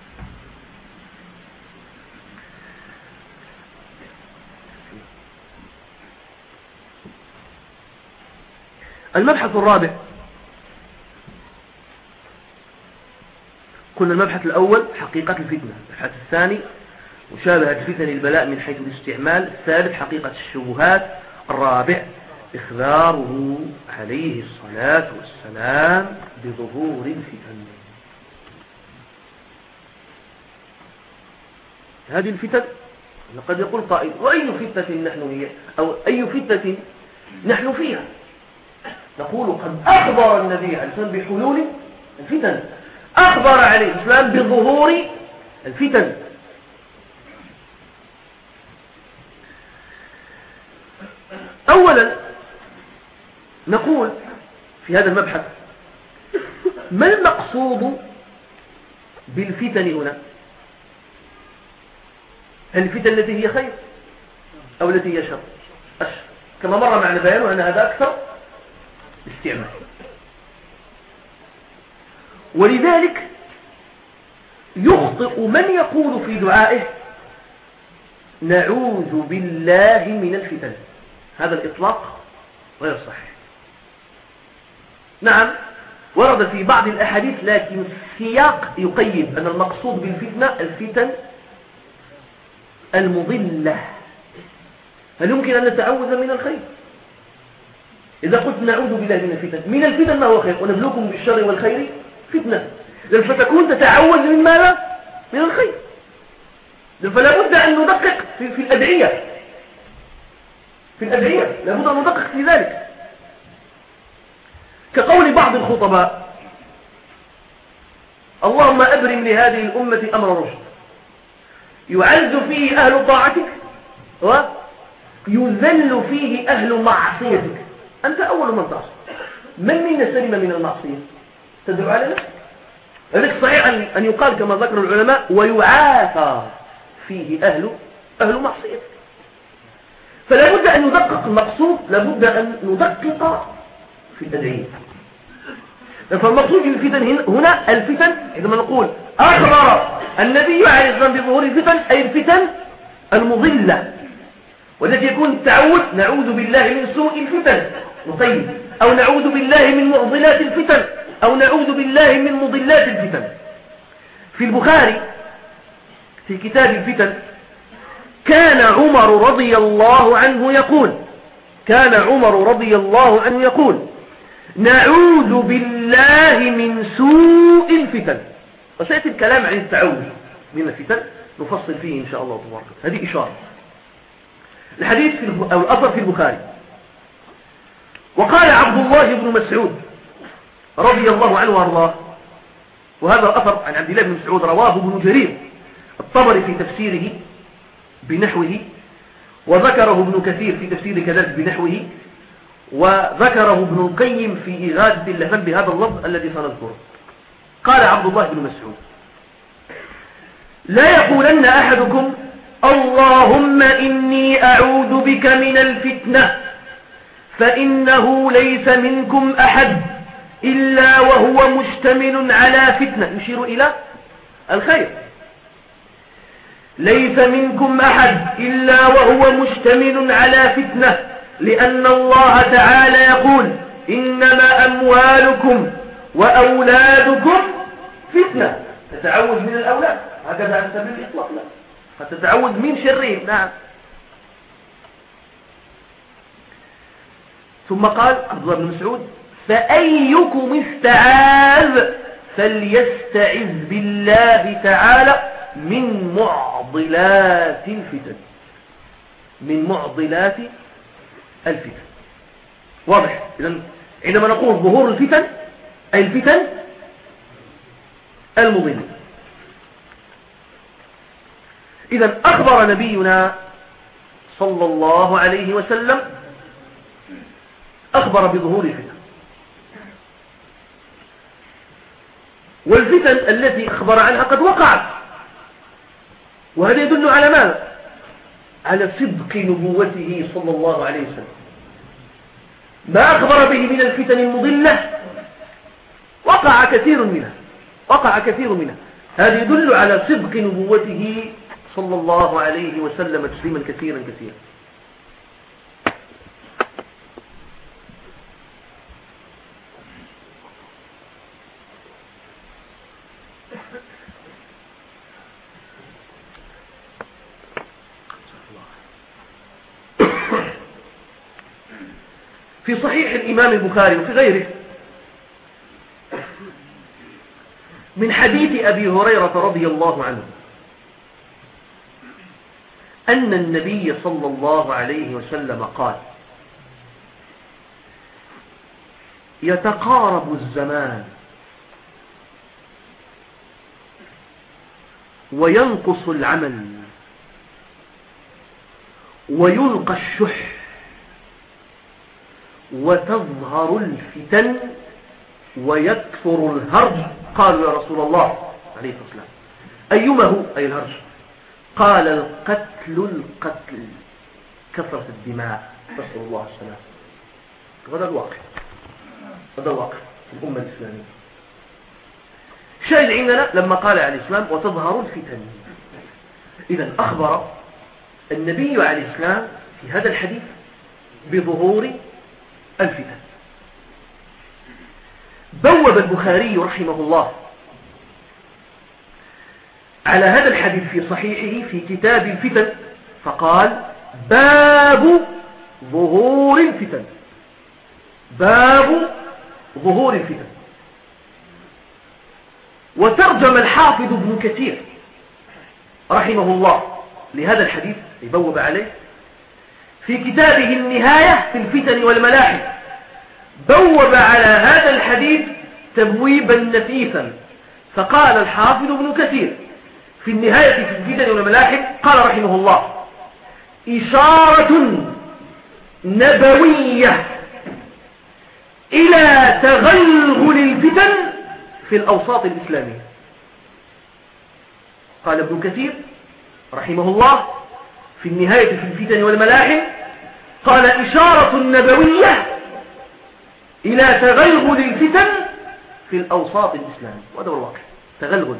المبحث الرابع. كنا المبحث الأول حقيقة الفتنة المبحث الثاني مشابهة فتن البلاء من حيث الاستعمال الثالث حقيقة الشبهات الرابع إخباره عليه الصلاة والسلام بظهور الفتن. هذه الفتن قد يقول قائل وأي فتنة نحن هي أو أي فتنة نحن فيها؟ نقول قد أخبر النبي عليه والسلام بحلول الفتن. أخبر عليه السلام بظهور الفتن. أولا نقول في هذا المبحث ما المقصود بالفتن هنا؟ هل الفتن التي هي خير أو التي هي شر؟ كما مر معنا بيان أن هذا أكثر استعمال ولذلك يخطئ من يقول في دعائه نعوذ بالله من الفتن. هذا الإطلاق غير صحيح. نعم ورد في بعض الأحاديث لكن السياق يقيد أن المقصود بالفتنة الفتن المضلة. هل يمكن أن نتعوذ من الخير؟ إذا قلت نعوذ بالله من الفتن من الفتن ما هو خير؟ ونبلوكم بالشر والخير فتنة. فتكون تتعوذ من ماذا؟ من الخير. فلا بد أن ندقق في, في الأدعية. في الأدعية. لابد أن ندقق في ذلك. كقول بعض الخطباء اللهم أبرم لهذه الأمة أمر رشد. يعز فيه أهل طاعتك ويذل فيه أهل معصيتك. أنت أول من تعصي من منا سلم من المعصية؟ تدعو على نفسك ذلك صحيح أن يقال كما ذكر العلماء ويعافى فيه أهل أهل معصيتك فلا بد أن ندقق المقصود لا بد أن ندقق في الأدعية فالمقصود الفتن هنا الفتن عندما نقول أخبر النبي عليه والسلام بظهور الفتن أي الفتن المضلة. والتي يكون التعود نعوذ بالله من سوء الفتن. نطيب أو نعوذ بالله من معضلات الفتن. أو نعوذ بالله من مضلات الفتن. في البخاري في كتاب الفتن كان عمر رضي الله عنه يقول كان عمر رضي الله عنه يقول نعوذ بالله من سوء الفتن. وسيأتي الكلام عن التعوذ من الفتن نفصل فيه إن شاء الله تبارك هذه إشارة. الحديث في أو الأثر في البخاري. وقال عبد الله بن مسعود رضي الله عنه وارضاه. وهذا الأثر عن عبد الله بن مسعود رواه ابن جرير الطبري في تفسيره بنحوه وذكره ابن كثير في تفسير كذلك بنحوه وذكره ابن القيم في إغاثة اللهفان بهذا اللفظ الذي سنذكره. قال عبد الله بن مسعود لا يقولن أحدكم اللهم إني أعوذ بك من الفتنة فإنه ليس منكم أحد إلا وهو مشتمل على فتنة. يشير إلى الخير. ليس منكم أحد إلا وهو مشتمل على فتنة لأن الله تعالى يقول إنما أموالكم وأولادكم فتنة. تتعوذ من الأولاد. هكذا عن سبيل الإطلاق لا. فتتعوذ من شرهم. نعم. ثم قال عبد الله بن مسعود فأيكم استعاذ فليستعذ بالله تعالى من معضلات الفتن. من معضلات الفتن. واضح؟ إذن عندما نقول ظهور الفتن أي الفتن المضلة إذا أخبر نبينا صلى الله عليه وسلم أخبر بظهور الفتن. والفتن التي أخبر عنها قد وقعت. وهذا يدل على ماذا؟ على صدق نبوته صلى الله عليه وسلم. ما أخبر به من الفتن المضلة وقع كثير منها. وقع كثير منها. هذا يدل على صدق نبوته صلى الله عليه وسلم تسليما كثيرا كثيرا. في صحيح الإمام البخاري وفي غيره. من حديث أبي هريرة رضي الله عنه. أن النبي صلى الله عليه وسلم قال يتقارب الزمان وينقص العمل ويلقى الشح. وتظهر الفتن ويكثر الهرج. قالوا يا رسول الله عليه الصلاة والسلام أيما هو؟ أي الهرج؟ قال القتل القتل كثرة الدماء. نسأل الله السلام هذا الواقع. هذا الواقع في الأمة الإسلامية. شاهد عندنا لما قال عليه السلام وتظهر الفتن. إذا أخبر النبي عليه السلام في هذا الحديث بظهور الفتن بوب البخاري رحمه الله على هذا الحديث في صحيحه في كتاب الفتن فقال باب ظهور الفتن. باب ظهور الفتن. وترجم الحافظ ابن كثير رحمه الله لهذا الحديث يبوب عليه في كتابه النهاية في الفتن والملاحم. بوب على هذا الحديث تبويبا نفيسا. فقال الحافظ ابن كثير في النهاية في الفتن والملاحم قال رحمه الله إشارة نبوية إلى تغلغل الفتن في الأوساط الإسلامية. قال ابن كثير رحمه الله في النهاية في الفتن والملاحم قال إشارة نبوية إلى تغلغل الفتن في الأوساط الإسلامية. وهذا هو الواقع تغلغل.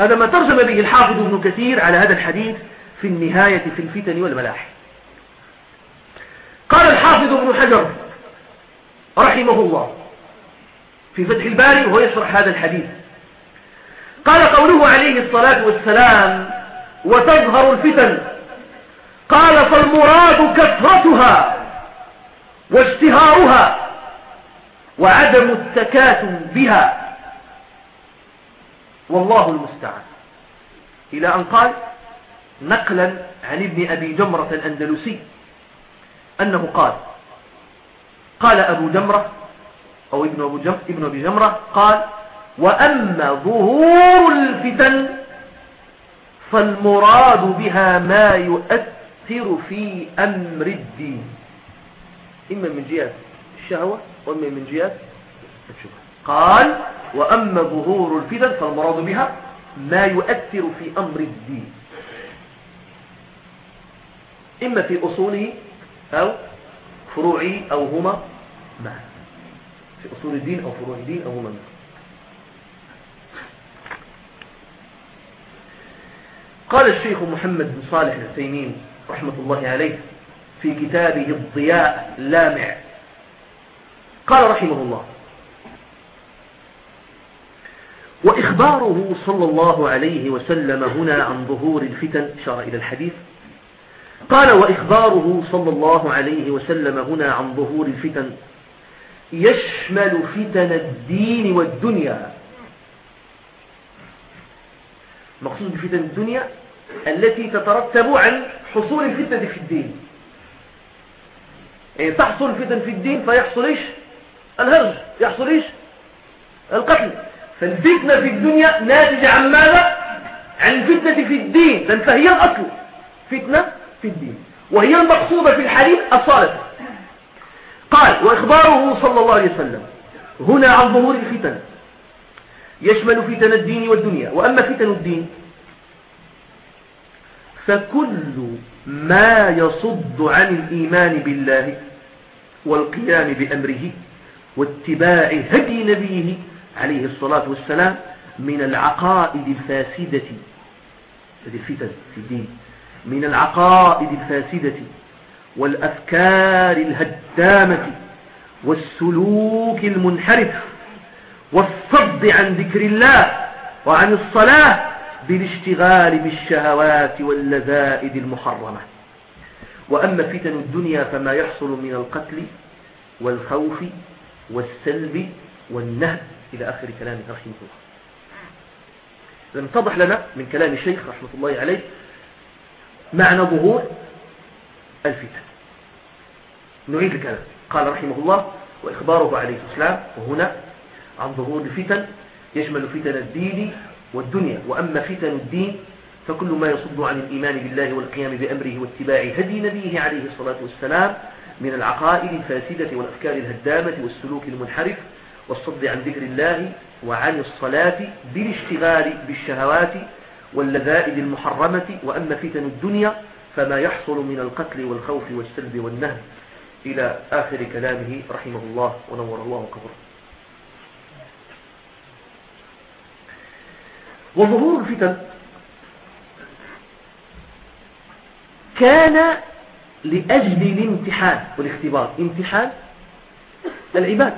هذا ما ترجم به الحافظ ابن كثير على هذا الحديث في النهاية في الفتن والملاحم. قال الحافظ ابن حجر رحمه الله في فتح الباري وهو يشرح هذا الحديث. قال قوله عليه الصلاة والسلام وتظهر الفتن. قال فالمراد كثرتها واشتهارها وعدم التكاتم بها. والله المستعان. إلى أن قال نقلا عن ابن أبي جمرة الأندلسي أنه قال قال أبو جمرة أو ابن, أبو ابن أبي جمرة قال وأما ظهور الفتن فالمراد بها ما يؤثر في أمر الدين. إما من جهة الشهوة وإما من جهة الشبهة. قال وأما ظهور الفتن فالمراد بها ما يؤثر في أمر الدين. إما في أصوله أو فروعه أو هما معا في أصول الدين أو فروع الدين أو هما معا قال الشيخ محمد بن صالح العثيمين رحمة الله عليه في كتابه الضياء اللامع. قال رحمه الله وإخباره صلى الله عليه وسلم هنا عن ظهور الفتن شار إلى الحديث. قال وإخباره صلى الله عليه وسلم هنا عن ظهور الفتن يشمل فتن الدين والدنيا. مقصود بفتن الدنيا التي تترتب عن حصول الفتنة في الدين. يعني تحصل الفتن في الدين فيحصل إيش؟ الهرج يحصل إيش؟ القتل. فالفتنة في الدنيا ناتجة عن ماذا؟ عن الفتنة في الدين. فهي الأصل. فتنة في الدين. وهي المقصودة في الحديث الصالح. قال وإخباره صلى الله عليه وسلم هنا عن ظهور الفتن. يشمل فتن الدين والدنيا. وأما فتن الدين فكل ما يصد عن الإيمان بالله والقيام بأمره واتباع هدي نبيه عليه الصلاة والسلام من العقائد الفاسدة في الدين من العقائد الفاسدة والأفكار الهدامة والسلوك المنحرف والصد عن ذكر الله وعن الصلاة بالاشتغال بالشهوات واللذائذ المحرمة. وأما فتن الدنيا فما يحصل من القتل والخوف والسلب والنهب إلى آخر كلامه رحمه الله. لم تضح لنا من كلام الشيخ رحمة الله عليه معنى ظهور الفتن. نعيد الكلام. قال رحمه الله وإخباره عليه السلام وهنا عن ظهور الفتن يشمل فتن الدين والدنيا وأما فتن الدين فكل ما يصد عن الإيمان بالله والقيام بأمره واتباع هدي نبيه عليه الصلاة والسلام من العقائد الفاسدة والأفكار الهدامة والسلوك المنحرف والصد عن ذكر الله وعن الصلاة بالاشتغال بالشهوات واللذائذ المحرمة. وأما فتن الدنيا فما يحصل من القتل والخوف والسلب والنهب إلى آخر كلامه رحمه الله ونور الله قبره. وظهور الفتن كان لأجل الامتحان والاختبار. امتحان العباد.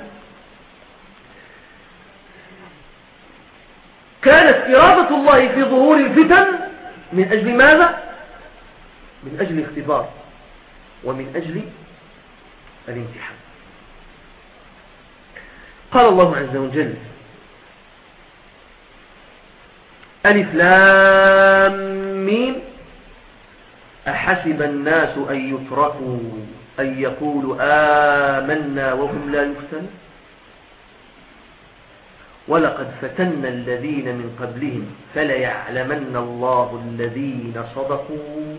كانت إرادة الله في ظهور الفتن من أجل ماذا؟ من أجل الاختبار ومن أجل الامتحان. قال الله عز وجل ألف لام ميم. أحسب الناس أن يتركوا أن يقولوا آمنا وهم لا يفتنون. ولقد فتنا الذين من قبلهم فليعلمن الله الذين صدقوا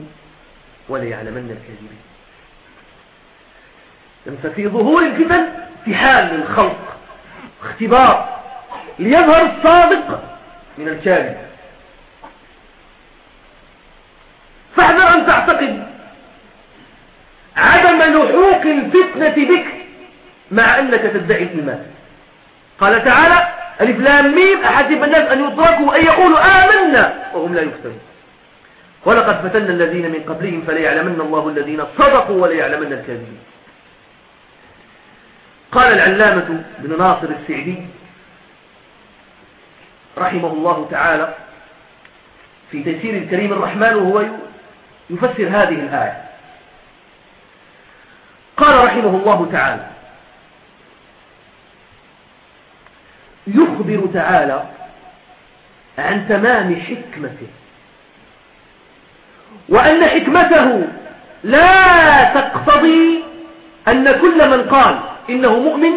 وليعلمن الكاذبين. ففي ظهور الفتن امتحان للخلق اختبار ليظهر الصادق من الكاذب. فاحذر أن تعتقد. عدم لحوق الفتنة بك مع أنك تدعي الإيمان قال تعالى ألف لام ميم أحسب الناس أن يتركوا أن يقولوا آمنا وهم لا يفتنون. ولقد فتنا الذين من قبلهم فليعلمن الله الذين صدقوا وليعلمن الكاذبين. قال العلامة بن ناصر السعدي رحمه الله تعالى في تيسير الكريم الرحمن وهو يفسر هذه الآية. قال رحمه الله تعالى يخبر تعالى عن تمام حكمته وأن حكمته لا تقتضي أن كل من قال إنه مؤمن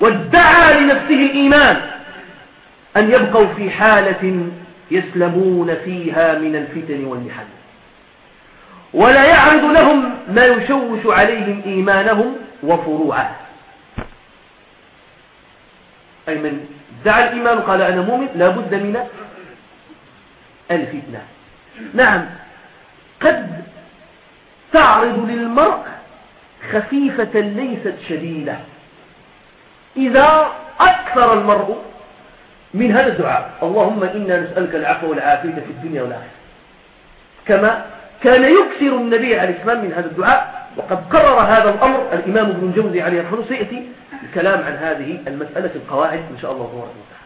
وادعى لنفسه الإيمان أن يبقوا في حالة يسلمون فيها من الفتن والمحن. ولا يعرض لهم ما يشوش عليهم إيمانهم وفروعه. أي من دعا الإيمان قال أنا مؤمن لابد من الفتنة. نعم قد تعرض للمرء خفيفة ليست شديدة. إذا أكثر المرء من هذا الدعاء اللهم إنا نسألك العفو والعافية في الدنيا والآخرة. كما كان يكثر النبي عليه السلام من هذا الدعاء وقد قرر هذا الأمر الإمام ابن الجوزي عليه الرحمة سيأتي الكلام عن هذه المسألة القواعد إن شاء الله تبارك وتعالى.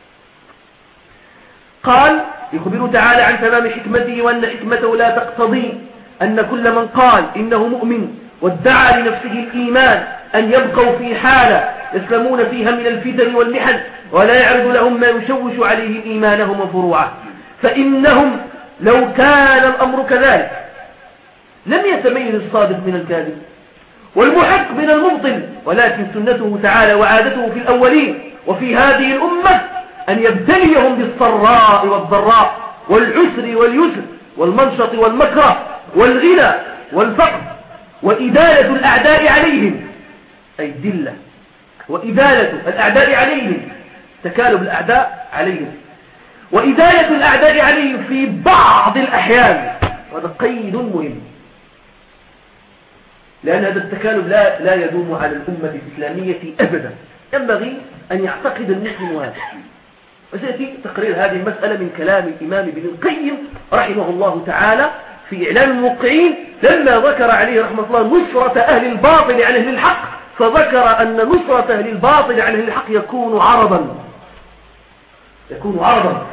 قال يخبر تعالى عن تمام حكمته وأن حكمته لا تقتضي أن كل من قال إنه مؤمن وادعى لنفسه الإيمان أن يبقوا في حالة يسلمون فيها من الفتن والمحن ولا يعرض لهم ما يشوش عليهم إيمانهم وفروعه. فإنهم لو كان الأمر كذلك لم يتميز الصادق من الكاذب والمحق من المبطل ولكن سنته تعالى وعادته في الأولين وفي هذه الأمة أن يبتليهم بالصراء والضراء والعسر واليسر والمنشط والمكره والغنى والفقر وإدالة الأعداء عليهم. أي دلة وإدالة الأعداء عليهم. تكالب الأعداء عليهم. وإدالة الأعداء عليهم في بعض الأحيان. هذا قيد مهم. لأن هذا التكالب لا, لا يدوم على الأمة الإسلامية أبدا. ينبغي أن يعتقد المسلم هذا. وسيأتي تقرير هذه المسألة من كلام الإمام ابن القيم رحمه الله تعالى في إعلام الموقعين لما ذكر عليه رحمه الله نصرة أهل الباطل عن أهل الحق. فذكر أن نصرة أهل الباطل عن أهل الحق يكون عرضا. يكون عرضا.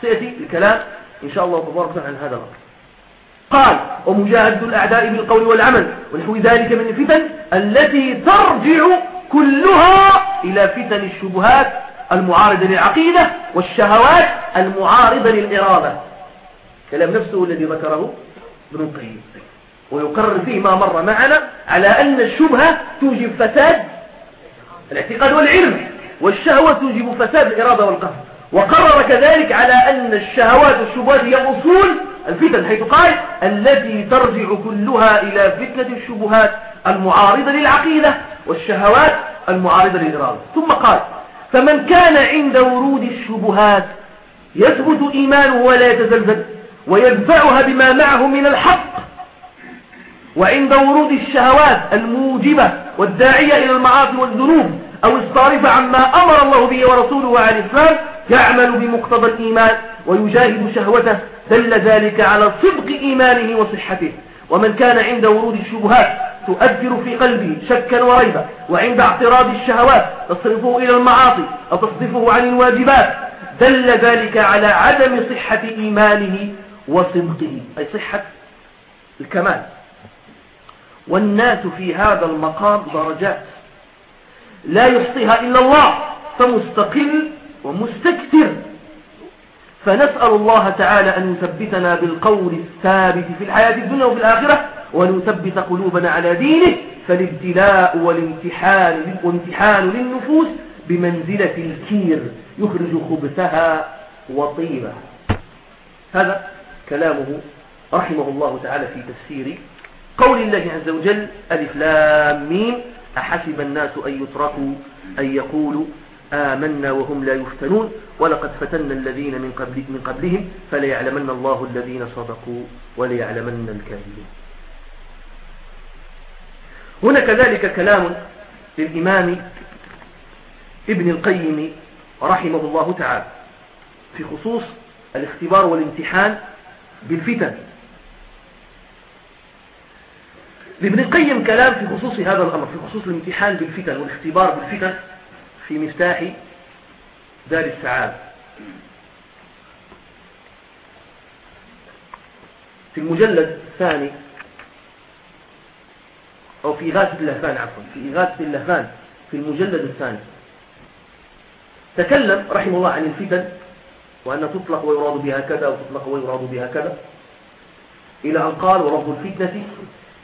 سيأتي الكلام إن شاء الله تبارك عن هذا الأمر قال ومجاهد الأعداء بالقول والعمل ونحو ذلك من الفتن التي ترجع كلها إلى فتن الشبهات المعارضة للعقيدة والشهوات المعارضة للإرادة. كلام نفسه الذي ذكره ابن القيم. ويقرر فيه ما مر معنا على أن الشبهة توجب فساد الاعتقاد والعلم والشهوة توجب فساد الإرادة والقصد وقرر كذلك على أن الشهوات والشبهات هي أصول الفتن حيث قال التي ترجع كلها إلى فتنة الشبهات المعارضة للعقيدة والشهوات المعارضة للإرادة. ثم قال فمن كان عند ورود الشبهات يثبت إيمانه ولا يتزلزل ويدفعها بما معه من الحق وعند ورود الشهوات الموجبة والداعية إلى المعاصي والذنوب أو الصارفة عما أمر الله به ورسوله عليه السلام يعمل بمقتضى الإيمان ويجاهد شهوته دل ذلك على صدق إيمانه وصحته. ومن كان عند ورود الشبهات تؤثر في قلبه شكا وريبا وعند اعتراض الشهوات تصرفه إلى المعاصي أو تصرفه عن الواجبات. دل ذلك على عدم صحة إيمانه وصدقه. أي صحة الكمال. والناس في هذا المقام درجات لا يحصيها إلا الله فمستقل ومستكثر. فنسأل الله تعالى أن يثبتنا بالقول الثابت في الحياة الدنيا وفي الآخرة وأن يثبت قلوبنا على دينه فالابتلاء والامتحان والامتحان للنفوس بمنزلة الكير يخرج خبثها وطيبها. هذا كلامه رحمه الله تعالى في تفسير قول الله عز وجل ألف لام ميم أحسب الناس أن يتركوا أن يقولوا آمنا وهم لا يفتنون ولقد فتنا الذين من, قبل من قبلهم فليعلمن الله الذين صدقوا وليعلمن الكاذبين. هنا كذلك كلام للإمام ابن القيم رحمه الله تعالى في خصوص الاختبار والامتحان بالفتن. لابن القيم كلام في خصوص هذا الأمر في خصوص الامتحان بالفتن والاختبار بالفتن في مفتاح دار السعادة. في المجلد الثاني أو في إغاثة اللهفان عفوا في إغاثة اللهفان في المجلد الثاني. تكلم رحمه الله عن الفتن وأن تطلق ويراد بها كذا وتطلق ويراد بها كذا إلى أن قال ورب الفتنة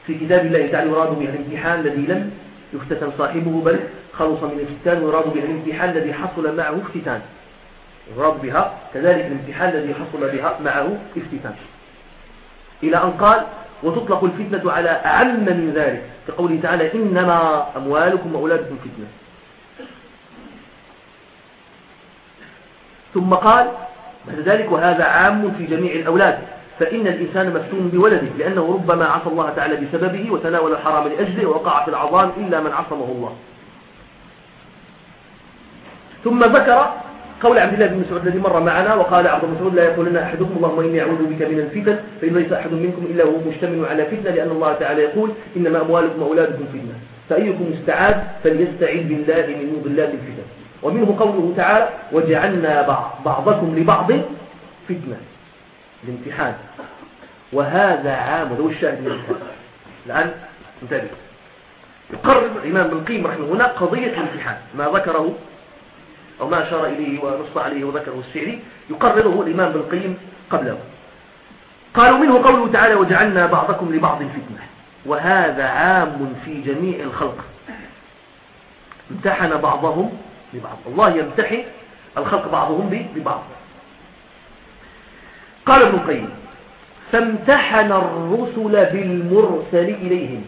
في كتاب الله تعالى يراد بها الامتحان الذي لم يفتتن صاحبه بل خلص من الفتان ويراد بها الامتحان الذي حصل معه افتتان يراد بها كذلك الامتحان الذي حصل بها معه افتتان إلى أن قال وتطلق الفتنة على أعم من ذلك. في قوله تعالى إنما أموالكم وأولادكم فتنة. ثم قال بعد ذلك وهذا عام في جميع الأولاد. فإن الإنسان مفتون بولده لأنه ربما عصى الله تعالى بسببه وتناول الحرام لأجله ووقع في العظام إلا من عصمه الله. ثم ذكر قول عبد الله بن مسعود الذي مر معنا وقال عبد مسعود لا يقول لنا أحدكم اللهم إني أعوذ بك من الفتن فإن ليس أحد منكم إلا هو مجتمع على فتنة لأن الله تعالى يقول إنما أموالكم وأولادكم فتنة. فأيكم استعاذ فليستعيذ بالله من مضلات الفتن ومنه قوله تعالى وجعلنا بعضكم لبعض فتنة. الامتحان. وهذا عام. وهو الشاهد من الامتحان الآن انتبه. يقرر الإمام ابن القيم رحمه هنا قضية الامتحان. ما ذكره أو ما أشار إليه ونص عليه وذكره السعري يقرره الإمام ابن القيم قبله. قالوا منه قوله تعالى وجعلنا بعضكم لبعض فتنة. وهذا عام في جميع الخلق. امتحن بعضهم ببعض الله يمتحن الخلق بعضهم ببعض. قال ابن القيم فامتحن الرسل بالمرسل إليهم.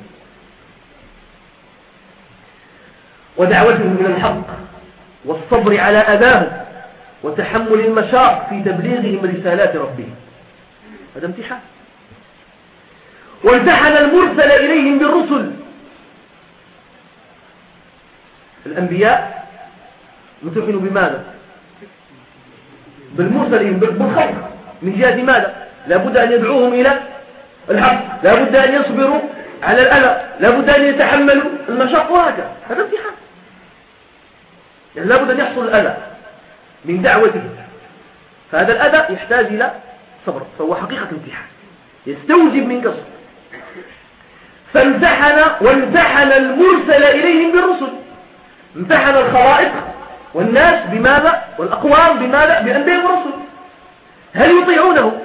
ودعوتهم إلى الحق. والصبر على أذاهم وتحمل المشاق في تبليغهم رسالات ربهم. هذا امتحان. وامتحن المرسل إليهم بالرسل. الأنبياء امتحنوا بماذا؟ بالمرسلين بالخير من جهة ماذا؟ لابد أن يدعوهم إلى الحق. لابد أن يصبروا على الأذى. لابد أن يتحملوا المشاق وهكذا. هذا امتحان. يعني لابد أن يحصل الأذى من دعوته فهذا الأذى يحتاج إلى صبر فهو حقيقة امتحان. يستوجب من قصر فامتحن وامتحن المرسل إليهم بالرسل. امتحن الخلائق والناس بماذا؟ والأقوام بماذا؟ بأنبياء الرسل هل يطيعونه؟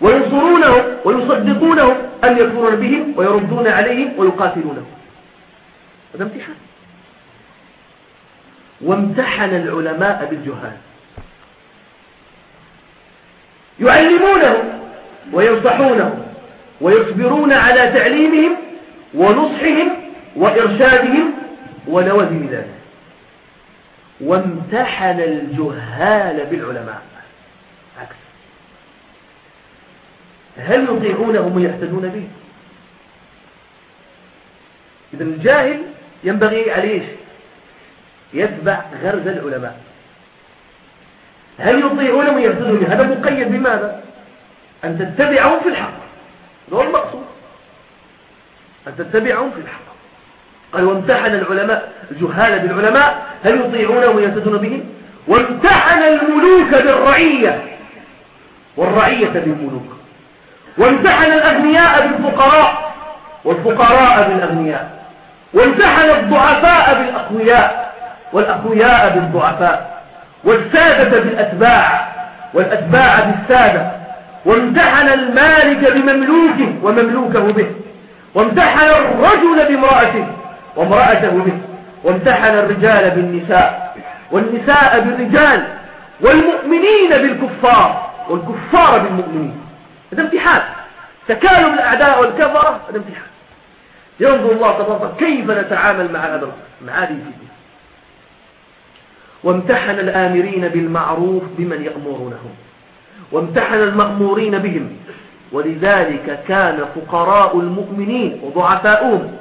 وينصرونه؟ ويصدقونه؟ أم يكفرون بهم ويردون عليهم ويقاتلونه هذا امتحان. وامتحن العلماء بالجهال. يعلمونه وينصحونه ويصبرون على تعليمهم ونصحهم وإرشادهم ونوذم ذلك. وامتحن الجهال بالعلماء. عكس. هل يطيعونهم ويهتدون به؟ إذا الجاهل ينبغي عليه يتبع غرز العلماء. هل ويهتدون به هذا مقيد بماذا؟ أن تتبعهم في الحق. هذا المقصود. أن تتبعهم في الحق. قال وامتحن العلماء الجهال بالعلماء. هل يطيعونهم ويهتدون به وامتحن الملوك بالرعية. والرعية بالملوك. وامتحن الأغنياء بالفقراء. والفقراء بالأغنياء. وامتحن الضعفاء بالأقوياء. والأقوياء بالضعفاء والسادة بالأتباع والأتباع بالسادة وامتحن المالك بمملوكه ومملوكه به وامتحن الرجل بامرأته وامرأته به وامتحن الرجال بالنساء والنساء بالرجال والمؤمنين بالكفار والكفار بالمؤمنين. هذا امتحان. تكالب الأعداء والكفرة هذا امتحان. ينظر الله تبارك كيف نتعامل مع هذا مع هذه الفتنة. وامتحن الآمرين بالمعروف بمن يأمرونهم. وامتحن المأمورين بهم. ولذلك كان فقراء المؤمنين وضعفاؤهم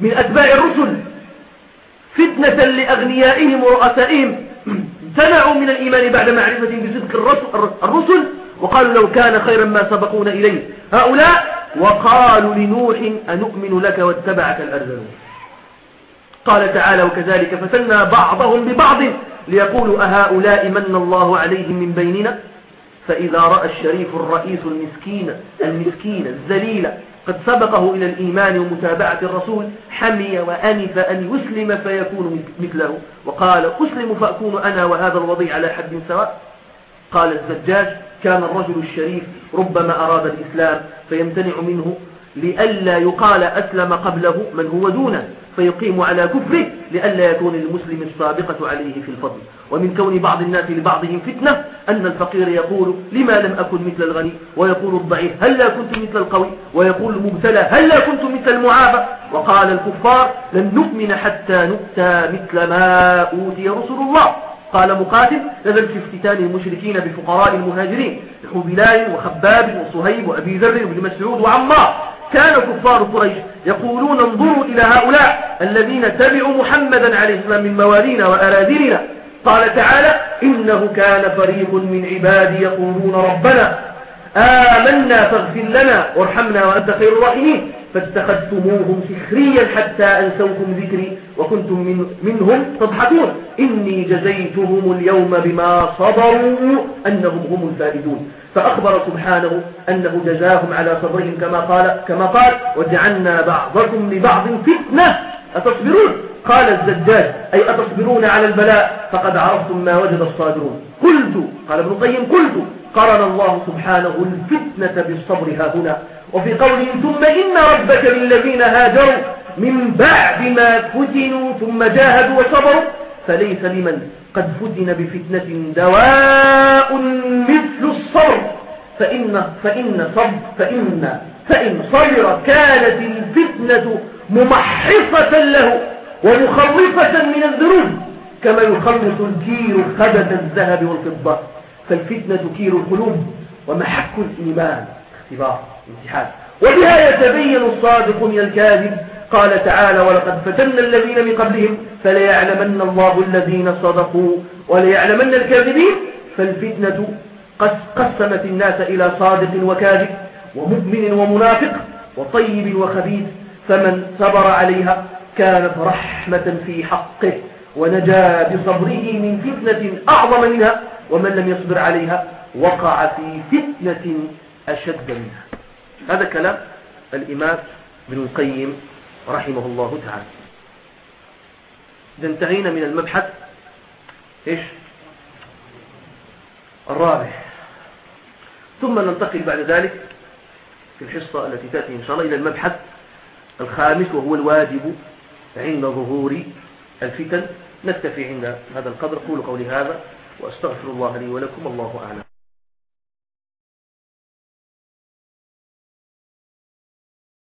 من أتباع الرسل فتنة لأغنيائهم ورؤسائهم. امتنعوا من الإيمان بعد معرفتهم بصدق الرسل وقالوا لو كان خيرا ما سبقونا إليه. هؤلاء وقالوا لنوح أنؤمن لك واتبعك الأرذلون. قال تعالى وكذلك فتنا بعضهم ببعض ليقولوا أهؤلاء من الله عليهم من بيننا؟ فإذا رأى الشريف الرئيس المسكين المسكين الذليل قد سبقه إلى الإيمان ومتابعة الرسول حمي وأنف أن يسلم فيكون مثله. وقال أسلم فأكون أنا وهذا الوضيع على حد سواء؟ قال الزجاج كان الرجل الشريف ربما أراد الإسلام فيمتنع منه لئلا يقال أسلم قبله من هو دونه. فيقيم على كفره لئلا يكون المسلم السابقة عليه في الفضل. ومن كون بعض الناس لبعضهم فتنة أن الفقير يقول لما لم أكن مثل الغني؟ ويقول الضعيف هل لا كنت مثل القوي؟ ويقول المبتلى هل لا كنت مثل المعافى؟ وقال الكفار لن نؤمن حتى نؤتى مثل ما أوتي رسول الله. قال مقاتل نزل في افتتان المشركين بفقراء المهاجرين نحو بلال وخباب وصهيب وأبي ذر وابن مسعود وعمار. كان كفار قريش يقولون انظروا إلى هؤلاء الذين تبعوا محمدا عليه السلام من موالينا وأرادلنا قال تعالى إنه كان فريق من عبادي يقولون ربنا آمنا فاغفر لنا وارحمنا وأنت خير الراحمين. فاتخذتموهم سخريا حتى أنسوكم ذكري وكنتم من منهم تضحكون. إني جزيتهم اليوم بما صبروا أنهم هم الفائزون. فأخبر سبحانه أنه جزاهم على صبرهم كما قال كما قال وجعلنا بعضكم لبعض فتنة. أتصبرون؟ قال الزجاج أي أتصبرون على البلاء؟ فقد عرفتم ما وجد الصابرون. قلت قال ابن القيم قلت قرن الله سبحانه الفتنة بالصبر ها هنا. وفي قوله ثم إن ربك للذين هاجروا من بعد ما فتنوا ثم جاهدوا وصبروا فليس لمن؟ قد فتن بفتنة دواء مثل الصبر. فإن, فإن, صب فإن, فإن صبر كانت الفتنة ممحصة له ومخلصة من الذنوب كما يخلص الكير خبث الذهب والفضة. فالفتنة كير القلوب ومحك الإيمان. اختبار امتحان وبها يتبين الصادق من الكاذب. قال تعالى ولقد فتنا الذين من قبلهم فليعلمن الله الذين صدقوا وليعلمن الكاذبين فالفتنة قسمت الناس إلى صادق وكاذب ومؤمن ومنافق وطيب وخبيث. فمن صبر عليها كانت رحمة في حقه ونجا بصبره من فتنة أعظم منها. ومن لم يصبر عليها وقع في فتنة أشد منها. هذا كلام الإمام ابن القيم رحمه الله تعالى. إذا انتهينا من المبحث إيش؟ الرابع ثم ننتقل بعد ذلك في الحصة التي تأتي إن شاء الله إلى المبحث الخامس وهو الواجب عند ظهور الفتن. نكتفي عند هذا القدر قولوا قولي هذا وأستغفر الله لي ولكم الله أعلم.